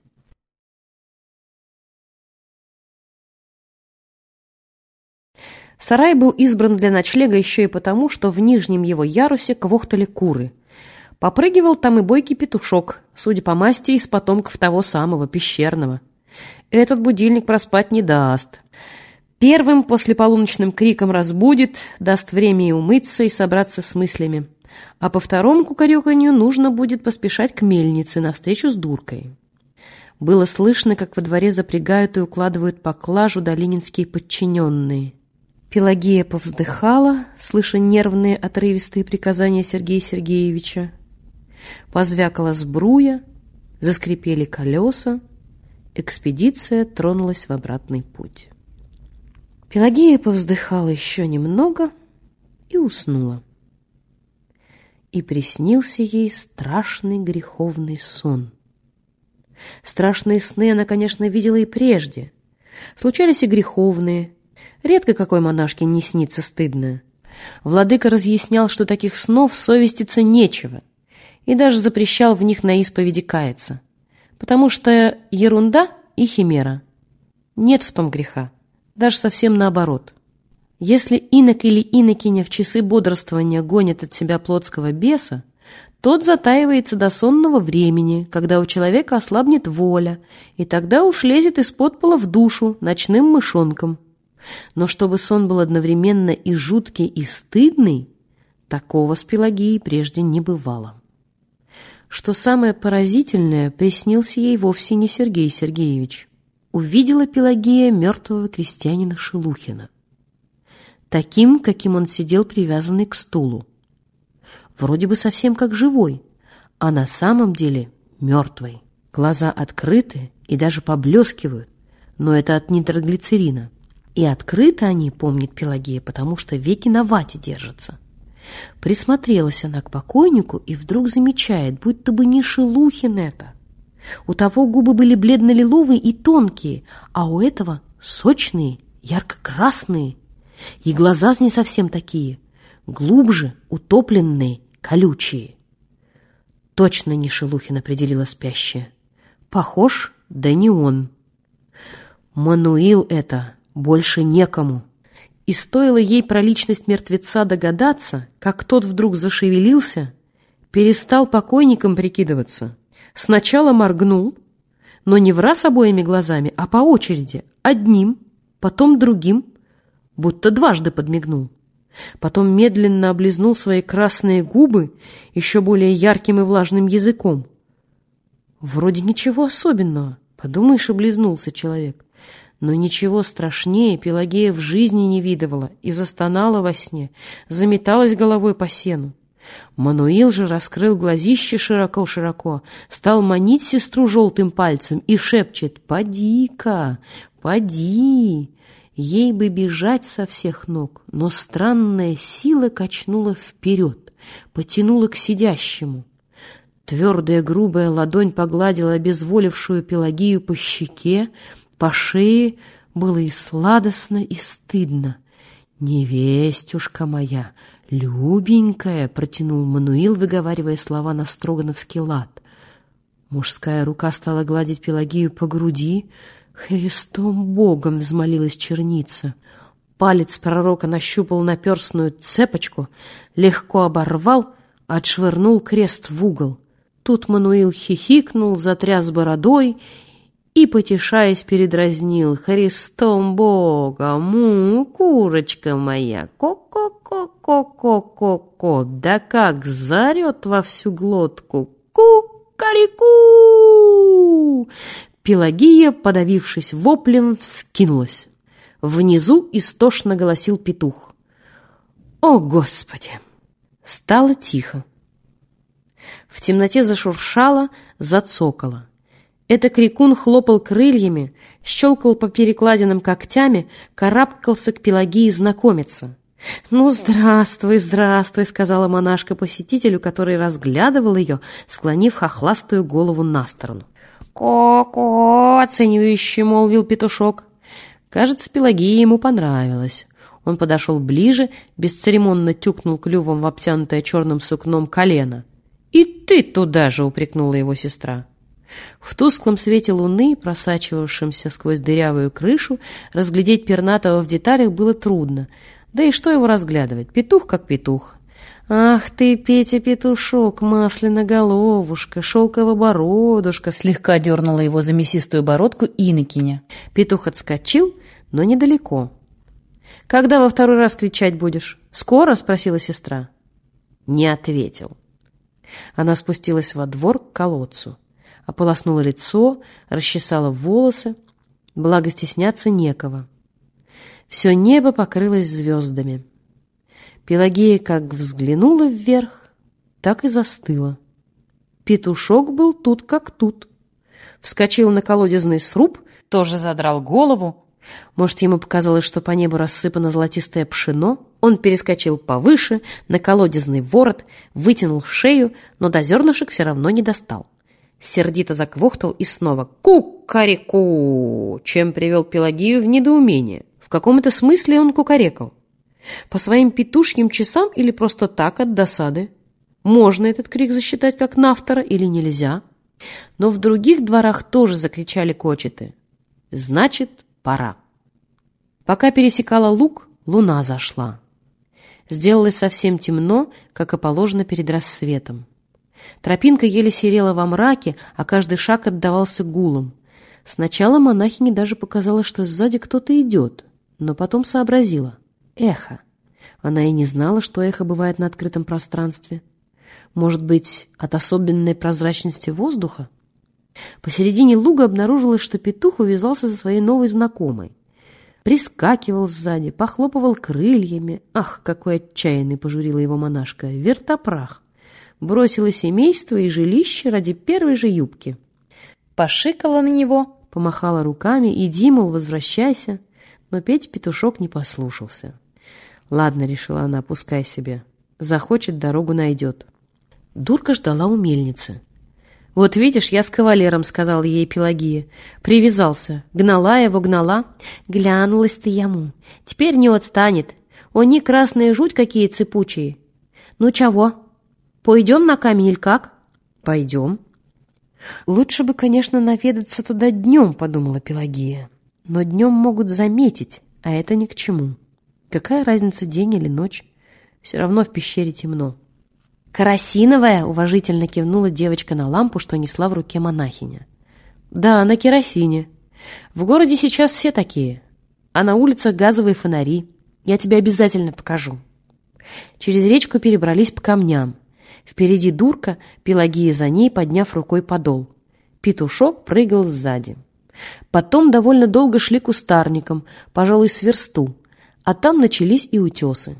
Сарай был избран для ночлега еще и потому, что в нижнем его ярусе квохтали куры. Попрыгивал там и бойкий петушок, судя по масти, из потомков того самого, пещерного. Этот будильник проспать не даст. Первым после полуночным криком разбудит, даст время и умыться, и собраться с мыслями. А по второму кукареканью нужно будет поспешать к мельнице навстречу с дуркой. Было слышно, как во дворе запрягают и укладывают поклажу долининские подчиненные. Пелагея повздыхала, слыша нервные отрывистые приказания Сергея Сергеевича. Позвякала сбруя, заскрипели колеса, экспедиция тронулась в обратный путь. Пелагея повздыхала еще немного и уснула. И приснился ей страшный греховный сон. Страшные сны она, конечно, видела и прежде. Случались и греховные. Редко какой монашке не снится стыдное. Владыка разъяснял, что таких снов совеститься нечего, и даже запрещал в них на исповеди каяться, потому что ерунда и химера. Нет в том греха, даже совсем наоборот. Если инок или инокиня в часы бодрствования гонят от себя плотского беса, тот затаивается до сонного времени, когда у человека ослабнет воля, и тогда уж лезет из-под пола в душу ночным мышонком. Но чтобы сон был одновременно и жуткий, и стыдный, такого с Пелагией прежде не бывало. Что самое поразительное, приснился ей вовсе не Сергей Сергеевич. Увидела Пелагея мертвого крестьянина Шелухина. Таким, каким он сидел привязанный к стулу вроде бы совсем как живой, а на самом деле мертвый. Глаза открыты и даже поблескивают, но это от нитроглицерина. И открыты они, помнит Пелагея, потому что веки на вате держатся. Присмотрелась она к покойнику и вдруг замечает, будто бы не Шелухин это. У того губы были бледно-лиловые и тонкие, а у этого сочные, ярко-красные. И глаза не совсем такие, глубже, утопленные колючие. Точно не Шелухин определила спящая. Похож, да не он. Мануил это, больше некому. И стоило ей про личность мертвеца догадаться, как тот вдруг зашевелился, перестал покойником прикидываться. Сначала моргнул, но не в раз обоими глазами, а по очереди, одним, потом другим, будто дважды подмигнул. Потом медленно облизнул свои красные губы еще более ярким и влажным языком. Вроде ничего особенного, подумаешь, облизнулся человек. Но ничего страшнее Пелагея в жизни не видывала и застонала во сне, заметалась головой по сену. Мануил же раскрыл глазище широко-широко, стал манить сестру желтым пальцем и шепчет «Поди-ка, поди!» Ей бы бежать со всех ног, но странная сила качнула вперед, потянула к сидящему. Твердая грубая ладонь погладила обезволившую Пелагию по щеке, по шее, было и сладостно, и стыдно. «Невестюшка моя, любенькая!» — протянул Мануил, выговаривая слова на строгановский лад. Мужская рука стала гладить Пелагию по груди, Христом Богом взмолилась черница. Палец пророка нащупал наперстную цепочку, легко оборвал, отшвырнул крест в угол. Тут Мануил хихикнул, затряс бородой и, потешаясь, передразнил «Христом Богом, му, курочка моя, ко-ко-ко-ко-ко-ко-ко, да как зарет во всю глотку, ку-карику!» Пелагия, подавившись воплем, вскинулась. Внизу истошно голосил петух. «О, Господи!» Стало тихо. В темноте зашуршало, зацокало. Это крикун хлопал крыльями, щелкал по перекладинам когтями, карабкался к Пелагии знакомиться. «Ну, здравствуй, здравствуй», — сказала монашка посетителю, который разглядывал ее, склонив хохластую голову на сторону. «Ко-ко!» — оценивающе молвил петушок. Кажется, Пелагея ему понравилась. Он подошел ближе, бесцеремонно тюкнул клювом в обтянутое черным сукном колено. «И ты туда же!» — упрекнула его сестра. В тусклом свете луны, просачивавшемся сквозь дырявую крышу, разглядеть пернатого в деталях было трудно, Да и что его разглядывать? Петух как петух. «Ах ты, Петя-петушок, масляно-головушка, шелково-бородушка!» Слегка дернула его за мясистую бородку Инокиня. Петух отскочил, но недалеко. «Когда во второй раз кричать будешь? Скоро?» — спросила сестра. Не ответил. Она спустилась во двор к колодцу, ополоснула лицо, расчесала волосы, благо стесняться некого. Все небо покрылось звездами. Пелагея как взглянула вверх, так и застыла. Петушок был тут как тут. Вскочил на колодезный сруб, тоже задрал голову. Может, ему показалось, что по небу рассыпано золотистое пшено? Он перескочил повыше, на колодезный ворот, вытянул шею, но до зернышек все равно не достал. Сердито заквохтал и снова «Кукареку!», чем привел Пелагию в недоумение. В каком-то смысле он кукарекал. По своим петушьим часам или просто так от досады? Можно этот крик засчитать как нафтора или нельзя? Но в других дворах тоже закричали кочеты. Значит, пора. Пока пересекала луг, луна зашла. Сделалось совсем темно, как и положено перед рассветом. Тропинка еле серела во мраке, а каждый шаг отдавался гулом. Сначала монахине даже показалось, что сзади кто-то идет, но потом сообразила — эхо. Она и не знала, что эхо бывает на открытом пространстве. Может быть, от особенной прозрачности воздуха? Посередине луга обнаружилось, что петух увязался за своей новой знакомой. Прискакивал сзади, похлопывал крыльями. Ах, какой отчаянный пожурила его монашка! Вертопрах! Бросила семейство и жилище ради первой же юбки. Пошикала на него, помахала руками, иди, мол, возвращайся. Но Петь петушок не послушался. Ладно, решила она, пускай себе. Захочет, дорогу найдет. Дурка ждала у мельницы. «Вот видишь, я с кавалером», — сказал ей Пелагия. «Привязался. Гнала его, гнала. Глянулась ты ему. Теперь не отстанет. Они красные жуть какие цепучие. Ну чего? Пойдем на камень или как?» «Пойдем». «Лучше бы, конечно, наведаться туда днем», — подумала Пелагия. «Но днем могут заметить, а это ни к чему». Какая разница, день или ночь? Все равно в пещере темно. «Керосиновая!» — уважительно кивнула девочка на лампу, что несла в руке монахиня. «Да, на керосине. В городе сейчас все такие. А на улицах газовые фонари. Я тебе обязательно покажу». Через речку перебрались по камням. Впереди дурка, Пелагия за ней, подняв рукой подол. Петушок прыгал сзади. Потом довольно долго шли кустарником, пожалуй, с версту, а там начались и утесы.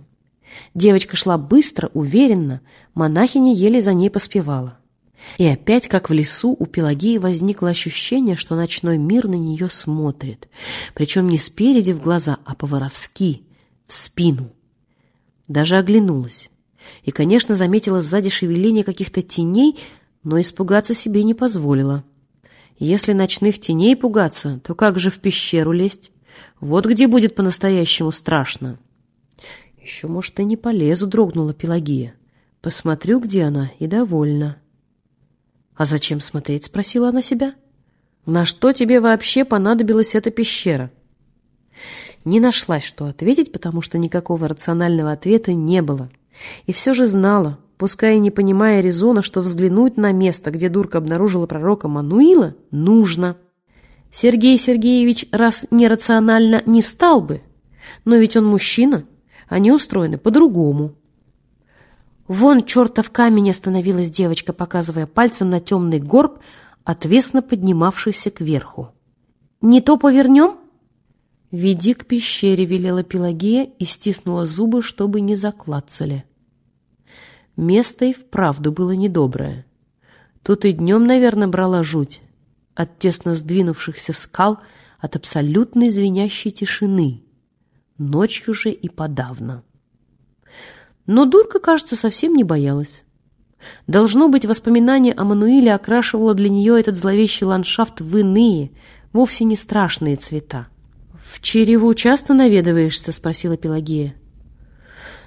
Девочка шла быстро, уверенно, монахиня еле за ней поспевала. И опять, как в лесу, у Пелагии возникло ощущение, что ночной мир на нее смотрит, причем не спереди в глаза, а по-воровски, в спину. Даже оглянулась. И, конечно, заметила сзади шевеление каких-то теней, но испугаться себе не позволила. Если ночных теней пугаться, то как же в пещеру лезть? Вот где будет по-настоящему страшно. Еще, может, и не полезу, дрогнула Пелагия. Посмотрю, где она, и довольна. А зачем смотреть, спросила она себя. На что тебе вообще понадобилась эта пещера? Не нашлась, что ответить, потому что никакого рационального ответа не было. И все же знала, пускай и не понимая резона, что взглянуть на место, где дурка обнаружила пророка Мануила, нужно. Сергей Сергеевич раз нерационально не стал бы, но ведь он мужчина, они устроены по-другому. Вон чертов камень остановилась девочка, показывая пальцем на темный горб, отвесно поднимавшийся кверху. «Не то повернем?» «Веди к пещере», — велела Пелагея и стиснула зубы, чтобы не заклацали. Место и вправду было недоброе. Тут и днем, наверное, брала жуть от тесно сдвинувшихся скал, от абсолютной звенящей тишины. Ночью же и подавно. Но дурка, кажется, совсем не боялась. Должно быть, воспоминание о Мануиле окрашивало для нее этот зловещий ландшафт в иные, вовсе не страшные цвета. «В Череву часто наведываешься?» — спросила Пелагея.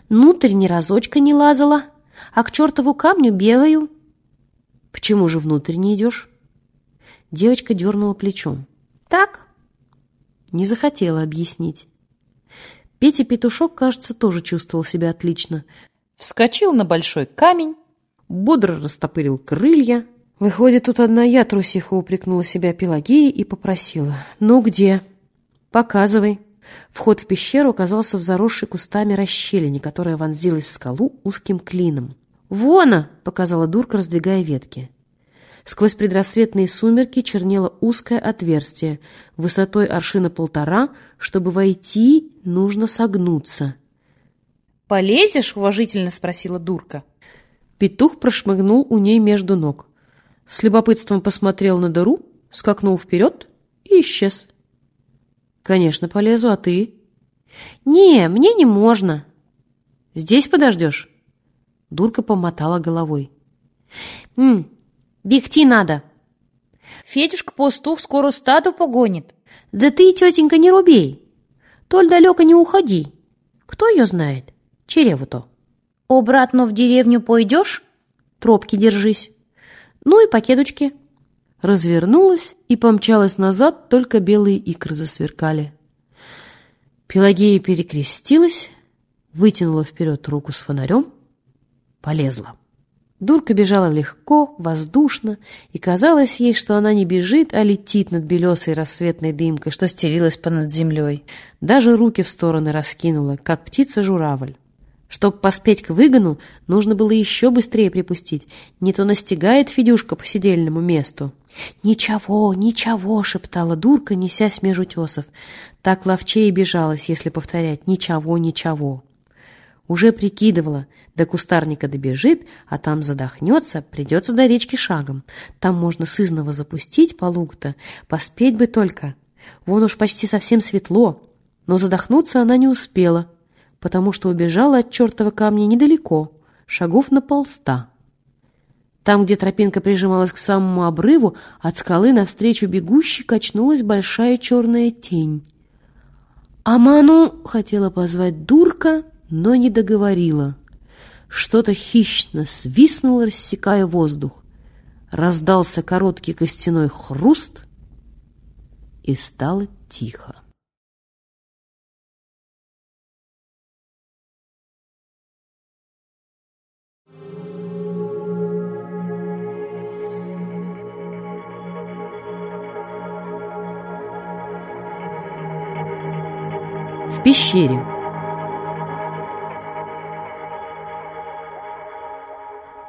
«Внутрь ни разочка не лазала, а к чертову камню бегаю». «Почему же внутрь не идешь?» Девочка дернула плечом. «Так?» Не захотела объяснить. Петя-петушок, кажется, тоже чувствовал себя отлично. Вскочил на большой камень, бодро растопырил крылья. Выходит, тут одна я трусиха упрекнула себя Пелагеей и попросила. «Ну где? Показывай». Вход в пещеру оказался в заросшей кустами расщелине, которая вонзилась в скалу узким клином. «Вона!» — показала дурка, раздвигая ветки. Сквозь предрассветные сумерки чернело узкое отверстие, высотой аршина полтора. Чтобы войти, нужно согнуться. «Полезешь?» — уважительно спросила дурка. Петух прошмыгнул у ней между ног. С любопытством посмотрел на дыру, скакнул вперед и исчез. «Конечно, полезу, а ты?» «Не, мне не можно». «Здесь подождешь?» Дурка помотала головой. «М, бегти надо». «Федюшка-пастух скоро стадо погонит». «Да ты, тетенька, не рубей. Толь далеко не уходи. Кто ее знает? Череву-то». «Обратно в деревню пойдешь?» «Тропки держись. Ну и покедочки». Развернулась и помчалась назад, только белые икры засверкали. Пелагея перекрестилась, вытянула вперед руку с фонарем, полезла. Дурка бежала легко, воздушно, и казалось ей, что она не бежит, а летит над белесой рассветной дымкой, что стерилась понад землей. Даже руки в стороны раскинула, как птица-журавль. Чтоб поспеть к выгону, нужно было еще быстрее припустить. Не то настигает Федюшка по сидельному месту. «Ничего, ничего!» — шептала дурка, несясь меж утесов. Так ловчее бежалась, если повторять «ничего, ничего». Уже прикидывала, до кустарника добежит, а там задохнется, придется до речки шагом. Там можно сызново запустить по лугу-то, поспеть бы только. Вон уж почти совсем светло, но задохнуться она не успела — потому что убежала от чертова камня недалеко, шагов на полста. Там, где тропинка прижималась к самому обрыву, от скалы навстречу бегущей качнулась большая черная тень. Аману хотела позвать дурка, но не договорила. Что-то хищно свистнуло, рассекая воздух. Раздался короткий костяной хруст, и стало тихо. В пещере.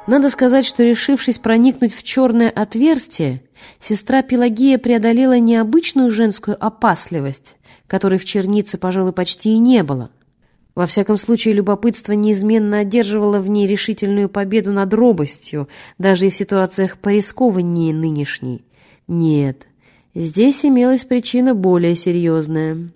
Надо сказать, что, решившись проникнуть в черное отверстие, сестра Пелагея преодолела необычную женскую опасливость, которой в чернице, пожалуй, почти и не было. Во всяком случае, любопытство неизменно одерживало в ней решительную победу над робостью, даже и в ситуациях порискованнее нынешней. Нет, здесь имелась причина более серьезная.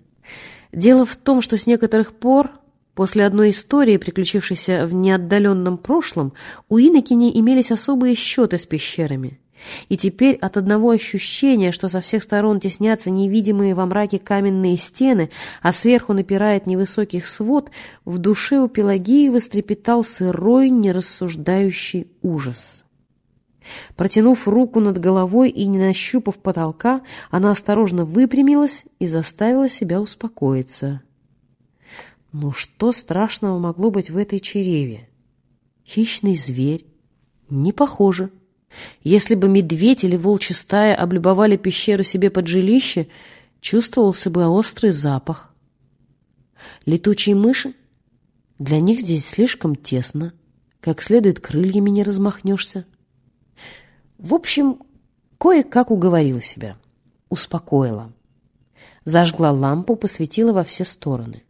Дело в том, что с некоторых пор, после одной истории, приключившейся в неотдаленном прошлом, у Иннокене имелись особые счеты с пещерами. И теперь от одного ощущения, что со всех сторон теснятся невидимые во мраке каменные стены, а сверху напирает невысокий свод, в душе у Пелагии вострепетал сырой, нерассуждающий ужас. Протянув руку над головой и не нащупав потолка, она осторожно выпрямилась и заставила себя успокоиться. Ну что страшного могло быть в этой череве? Хищный зверь? Не похоже. Если бы медведь или волчья стая облюбовали пещеру себе под жилище, чувствовался бы острый запах. Летучие мыши? Для них здесь слишком тесно. Как следует крыльями не размахнешься. В общем, кое-как уговорила себя, успокоила. Зажгла лампу, посветила во все стороны.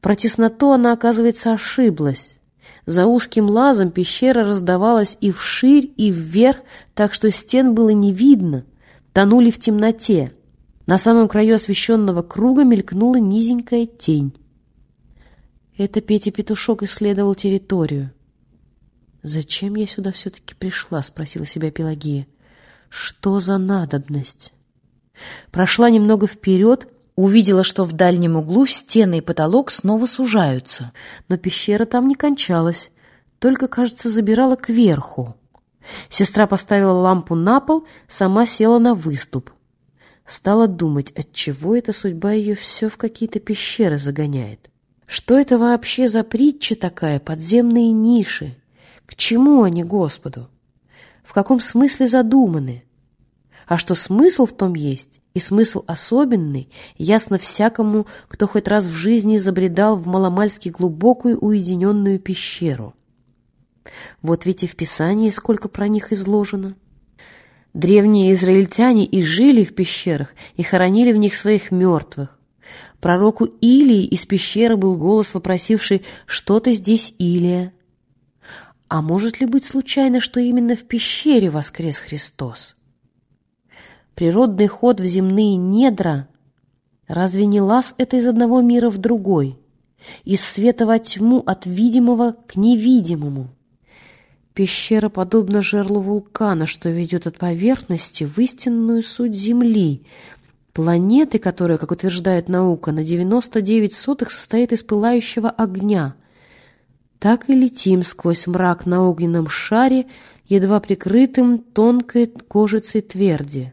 Про тесноту она, оказывается, ошиблась. За узким лазом пещера раздавалась и вширь, и вверх, так что стен было не видно, тонули в темноте. На самом краю освещенного круга мелькнула низенькая тень. Это Петя Петушок исследовал территорию. «Зачем я сюда все-таки пришла?» — спросила себя Пелагея. «Что за надобность?» Прошла немного вперед, увидела, что в дальнем углу стены и потолок снова сужаются, но пещера там не кончалась, только, кажется, забирала кверху. Сестра поставила лампу на пол, сама села на выступ. Стала думать, отчего эта судьба ее все в какие-то пещеры загоняет. Что это вообще за притча такая, подземные ниши? К чему они Господу? В каком смысле задуманы? А что смысл в том есть, и смысл особенный, ясно всякому, кто хоть раз в жизни забредал в маломальски глубокую уединенную пещеру. Вот ведь и в Писании сколько про них изложено. Древние израильтяне и жили в пещерах, и хоронили в них своих мертвых. Пророку Илии из пещеры был голос, вопросивший «Что ты здесь, Илия?» А может ли быть случайно, что именно в пещере воскрес Христос? Природный ход в земные недра разве не лаз это из одного мира в другой, из света во тьму от видимого к невидимому? Пещера подобна жерлу вулкана, что ведет от поверхности в истинную суть Земли, планеты, которая, как утверждает наука, на 99 сотых состоит из пылающего огня – так и летим сквозь мрак на огненном шаре, едва прикрытым тонкой кожицей тверди.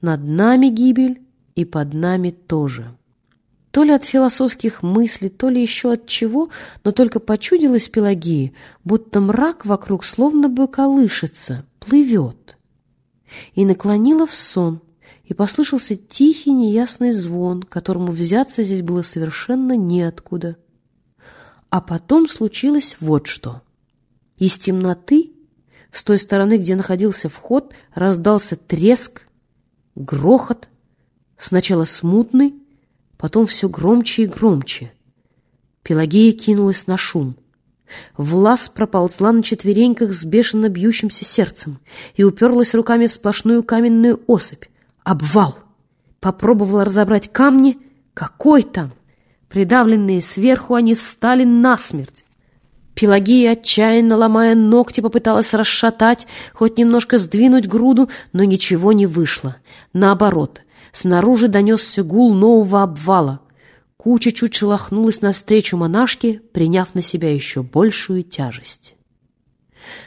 Над нами гибель и под нами тоже. То ли от философских мыслей, то ли еще от чего, но только почудилось Пелагии, будто мрак вокруг словно бы колышется, плывет. И наклонила в сон, и послышался тихий неясный звон, которому взяться здесь было совершенно неоткуда. А потом случилось вот что. Из темноты, с той стороны, где находился вход, раздался треск, грохот, сначала смутный, потом все громче и громче. Пелагея кинулась на шум. Влас проползла на четвереньках с бешено бьющимся сердцем и уперлась руками в сплошную каменную осыпь. Обвал! Попробовала разобрать камни. Какой там? Придавленные сверху, они встали насмерть. Пелагия, отчаянно ломая ногти, попыталась расшатать, хоть немножко сдвинуть груду, но ничего не вышло. Наоборот, снаружи донесся гул нового обвала. Куча чуть шелохнулась навстречу монашке, приняв на себя еще большую тяжесть.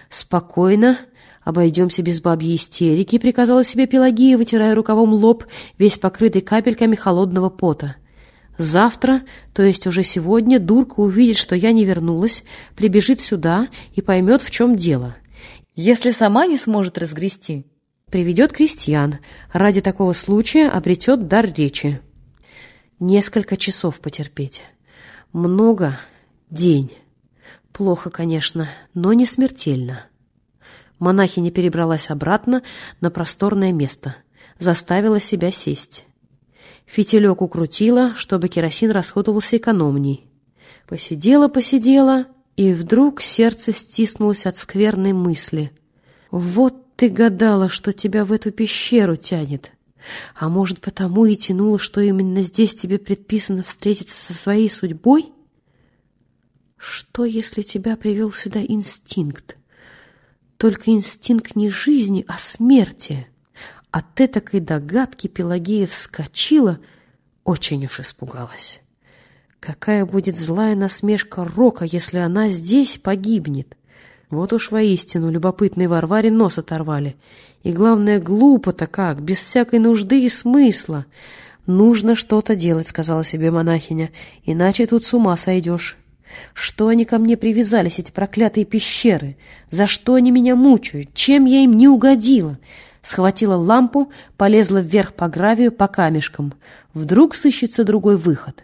«Спокойно, обойдемся без бабьей истерики», — приказала себе Пелагия, вытирая рукавом лоб, весь покрытый капельками холодного пота. Завтра, то есть уже сегодня, дурка увидит, что я не вернулась, прибежит сюда и поймет, в чем дело. Если сама не сможет разгрести, приведет крестьян, ради такого случая обретет дар речи. Несколько часов потерпеть. Много — день. Плохо, конечно, но не смертельно. Монахиня перебралась обратно на просторное место, заставила себя сесть. Фитилек укрутила, чтобы керосин расходовался экономней. Посидела, посидела, и вдруг сердце стиснулось от скверной мысли. «Вот ты гадала, что тебя в эту пещеру тянет. А может, потому и тянуло, что именно здесь тебе предписано встретиться со своей судьбой? Что, если тебя привел сюда инстинкт? Только инстинкт не жизни, а смерти». От этакой догадки Пелагея вскочила, очень уж испугалась. Какая будет злая насмешка Рока, если она здесь погибнет? Вот уж воистину любопытной Варваре нос оторвали. И главное, глупо-то как, без всякой нужды и смысла. «Нужно что-то делать», — сказала себе монахиня, — «иначе тут с ума сойдешь». Что они ко мне привязались, эти проклятые пещеры? За что они меня мучают? Чем я им не угодила? Схватила лампу, полезла вверх по гравию, по камешкам. Вдруг сыщется другой выход.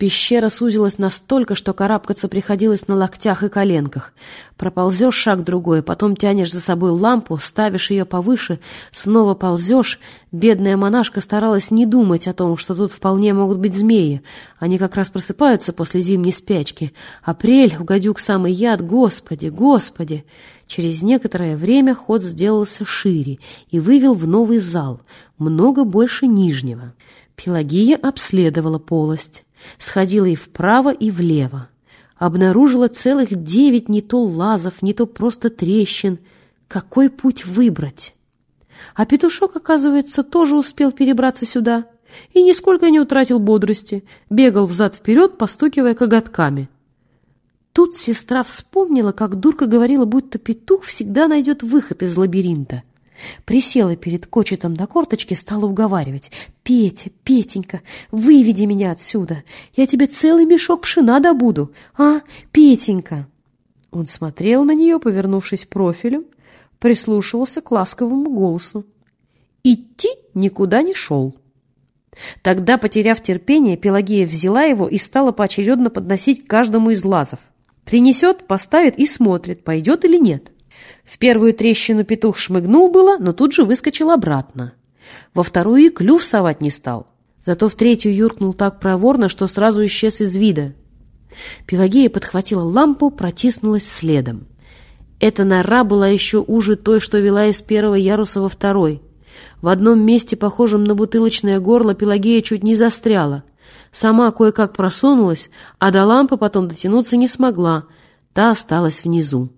Пещера сузилась настолько, что карабкаться приходилось на локтях и коленках. Проползешь шаг другой, потом тянешь за собой лампу, ставишь ее повыше, снова ползешь. Бедная монашка старалась не думать о том, что тут вполне могут быть змеи. Они как раз просыпаются после зимней спячки. Апрель, угодюк самый яд, господи, господи! Через некоторое время ход сделался шире и вывел в новый зал, много больше нижнего. Пелагия обследовала полость сходила и вправо, и влево. Обнаружила целых девять не то лазов, не то просто трещин. Какой путь выбрать? А петушок, оказывается, тоже успел перебраться сюда и нисколько не утратил бодрости, бегал взад-вперед, постукивая коготками. Тут сестра вспомнила, как дурка говорила, будто петух всегда найдет выход из лабиринта. Присела перед кочетом на корточке, стала уговаривать. «Петя, Петенька, выведи меня отсюда! Я тебе целый мешок пшена добуду! А, Петенька!» Он смотрел на нее, повернувшись профилем, прислушивался к ласковому голосу. Идти никуда не шел. Тогда, потеряв терпение, Пелагея взяла его и стала поочередно подносить каждому из лазов. Принесет, поставит и смотрит, пойдет или нет. В первую трещину петух шмыгнул было, но тут же выскочил обратно. Во вторую и клюв совать не стал. Зато в третью юркнул так проворно, что сразу исчез из вида. Пелагея подхватила лампу, протиснулась следом. Эта нора была еще уже той, что вела из первого яруса во второй. В одном месте, похожем на бутылочное горло, Пелагея чуть не застряла. Сама кое-как просунулась, а до лампы потом дотянуться не смогла. Та осталась внизу.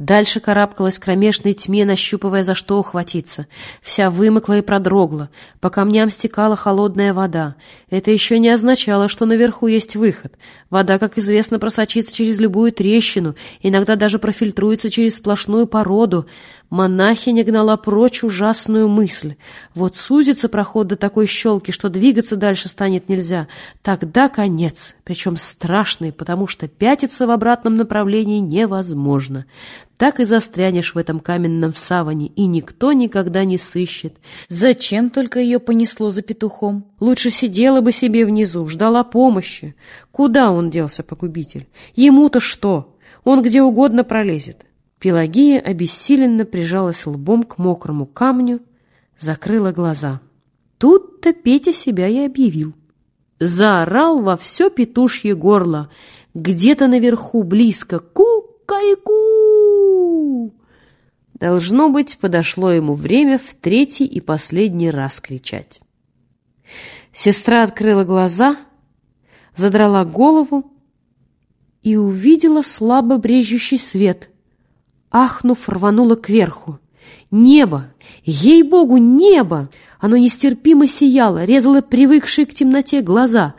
Дальше карабкалась в кромешной тьме, нащупывая за что ухватиться. Вся вымокла и продрогла. По камням стекала холодная вода. Это еще не означало, что наверху есть выход. Вода, как известно, просочится через любую трещину, иногда даже профильтруется через сплошную породу. Монахиня гнала прочь ужасную мысль. Вот сузится проход до такой щелки, что двигаться дальше станет нельзя. Тогда конец, причем страшный, потому что пятиться в обратном направлении невозможно. Так и застрянешь в этом каменном саване, и никто никогда не сыщет. Зачем только ее понесло за петухом? Лучше сидела бы себе внизу, ждала помощи. Куда он делся, погубитель? Ему-то что? Он где угодно пролезет. Пелагия обессиленно прижалась лбом к мокрому камню, закрыла глаза. Тут-то Петя себя и объявил. Заорал во все петушье горло. Где-то наверху близко ку-кай-ку! Должно быть, подошло ему время в третий и последний раз кричать. Сестра открыла глаза, задрала голову и увидела слабо брежущий свет — ахнув, рванула кверху. Небо! Ей-богу, небо! Оно нестерпимо сияло, резало привыкшие к темноте глаза.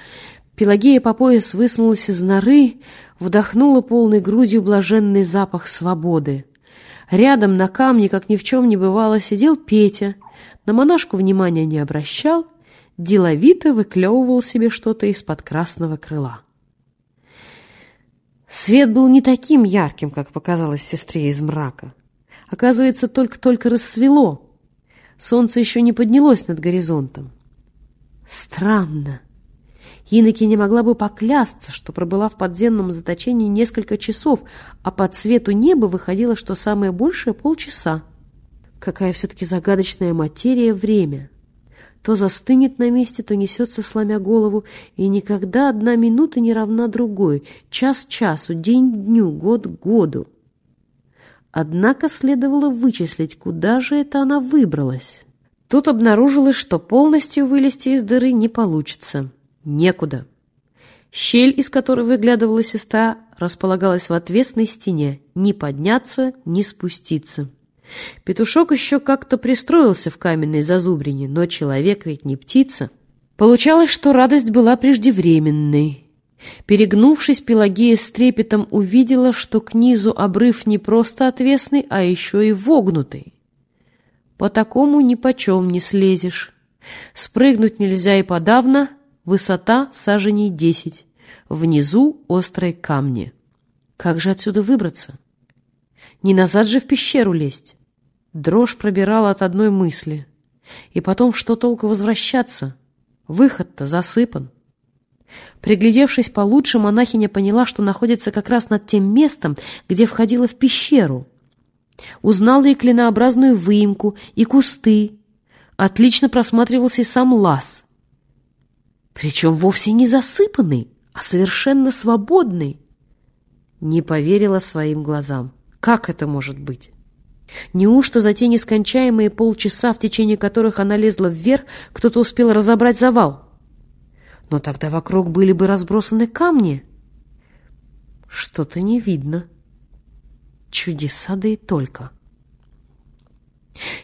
Пелагея по пояс высунулась из норы, вдохнула полной грудью блаженный запах свободы. Рядом на камне, как ни в чем не бывало, сидел Петя. На монашку внимания не обращал, деловито выклевывал себе что-то из-под красного крыла. Свет был не таким ярким, как показалось сестре из мрака. Оказывается, только-только рассвело. Солнце еще не поднялось над горизонтом. Странно. Иноки не могла бы поклясться, что пробыла в подземном заточении несколько часов, а по цвету неба выходило, что самое большее — полчаса. Какая все-таки загадочная материя время — то застынет на месте, то несется, сломя голову, и никогда одна минута не равна другой, час часу, день дню, год году. Однако следовало вычислить, куда же это она выбралась. Тут обнаружилось, что полностью вылезти из дыры не получится. Некуда. Щель, из которой выглядывала сестра, располагалась в отвесной стене. Ни подняться, ни спуститься. Петушок еще как-то пристроился в каменной зазубрине, но человек ведь не птица. Получалось, что радость была преждевременной. Перегнувшись, Пелагея с трепетом увидела, что к низу обрыв не просто отвесный, а еще и вогнутый. По такому ни почем не слезешь. Спрыгнуть нельзя и подавно, высота саженей десять. Внизу острые камни. Как же отсюда выбраться? Не назад же в пещеру лезть. Дрожь пробирала от одной мысли. И потом, что толку возвращаться? Выход-то засыпан. Приглядевшись получше, монахиня поняла, что находится как раз над тем местом, где входила в пещеру. Узнала и клинообразную выемку, и кусты. Отлично просматривался и сам лаз. Причем вовсе не засыпанный, а совершенно свободный. Не поверила своим глазам. Как это может быть? Неужто за те нескончаемые полчаса, в течение которых она лезла вверх, кто-то успел разобрать завал? Но тогда вокруг были бы разбросаны камни. Что-то не видно. Чудеса да и только.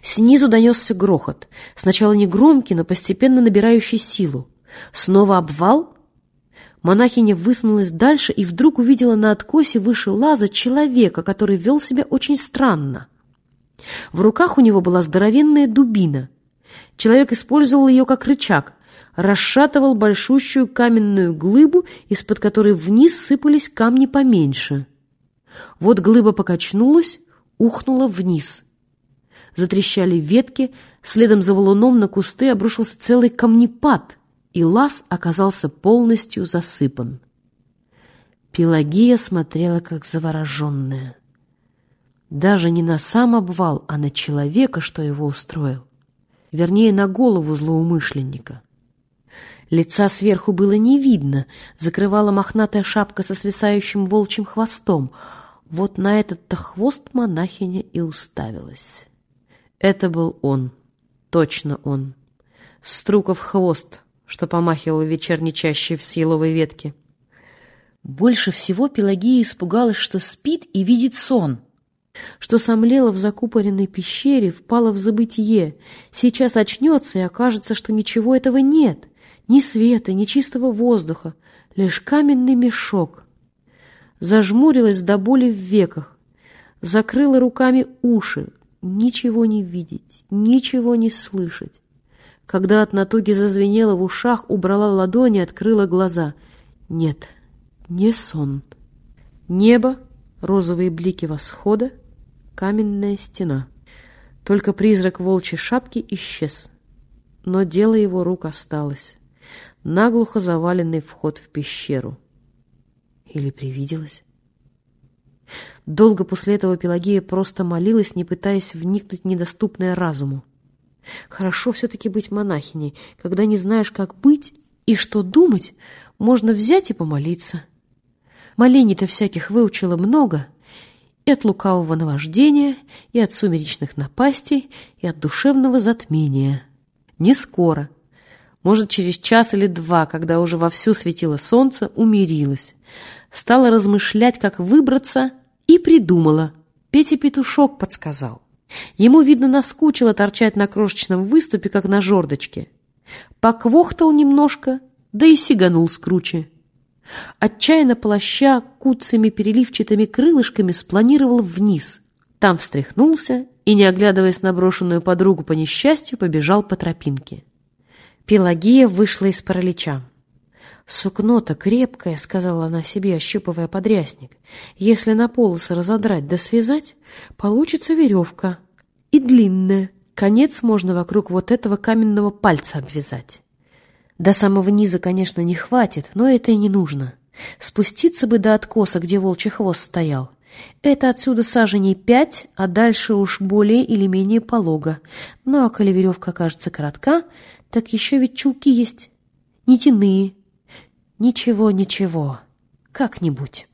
Снизу донесся грохот. Сначала не громкий, но постепенно набирающий силу. Снова обвал? Монахиня высунулась дальше и вдруг увидела на откосе выше лаза человека, который вел себя очень странно. В руках у него была здоровенная дубина. Человек использовал ее как рычаг, расшатывал большущую каменную глыбу, из-под которой вниз сыпались камни поменьше. Вот глыба покачнулась, ухнула вниз. Затрещали ветки, следом за валуном на кусты обрушился целый камнепад, и лаз оказался полностью засыпан. Пелагия смотрела, как завороженная. Даже не на сам обвал, а на человека, что его устроил. Вернее, на голову злоумышленника. Лица сверху было не видно, закрывала мохнатая шапка со свисающим волчьим хвостом. Вот на этот-то хвост монахиня и уставилась. Это был он, точно он. Струков хвост, что помахивал вечерней чаще в силовой ветке. Больше всего Пелагия испугалась, что спит и видит сон — что сомлела в закупоренной пещере, впала в забытие, сейчас очнется и окажется, что ничего этого нет, ни света, ни чистого воздуха, лишь каменный мешок. Зажмурилась до боли в веках, закрыла руками уши, ничего не видеть, ничего не слышать. Когда от натуги зазвенело в ушах, убрала ладони, открыла глаза. Нет, не сон. Небо, розовые блики восхода, каменная стена. Только призрак волчьей шапки исчез. Но дело его рук осталось. Наглухо заваленный вход в пещеру. Или привиделось? Долго после этого Пелагея просто молилась, не пытаясь вникнуть в недоступное разуму. Хорошо все-таки быть монахиней, когда не знаешь, как быть и что думать, можно взять и помолиться. Молений-то всяких выучила много, и от лукавого наваждения, и от сумеречных напастей, и от душевного затмения. Не скоро. Может, через час или два, когда уже вовсю светило солнце, умирилась. Стала размышлять, как выбраться, и придумала. Петя Петушок подсказал. Ему, видно, наскучило торчать на крошечном выступе, как на жердочке. Поквохтал немножко, да и сиганул с круче. Отчаянно полоща куцами переливчатыми крылышками спланировал вниз. Там встряхнулся и, не оглядываясь на брошенную подругу по несчастью, побежал по тропинке. Пелагия вышла из паралича. «Сукно-то крепкое», — сказала она себе, ощупывая подрясник. «Если на полосы разодрать да связать, получится веревка. И длинная. Конец можно вокруг вот этого каменного пальца обвязать». До самого низа, конечно, не хватит, но это и не нужно. Спуститься бы до откоса, где волчий хвост стоял. Это отсюда саженей пять, а дальше уж более или менее полого. Ну а коли веревка окажется коротка, так еще ведь чулки есть. Нитяные. Ничего, ничего. Как-нибудь.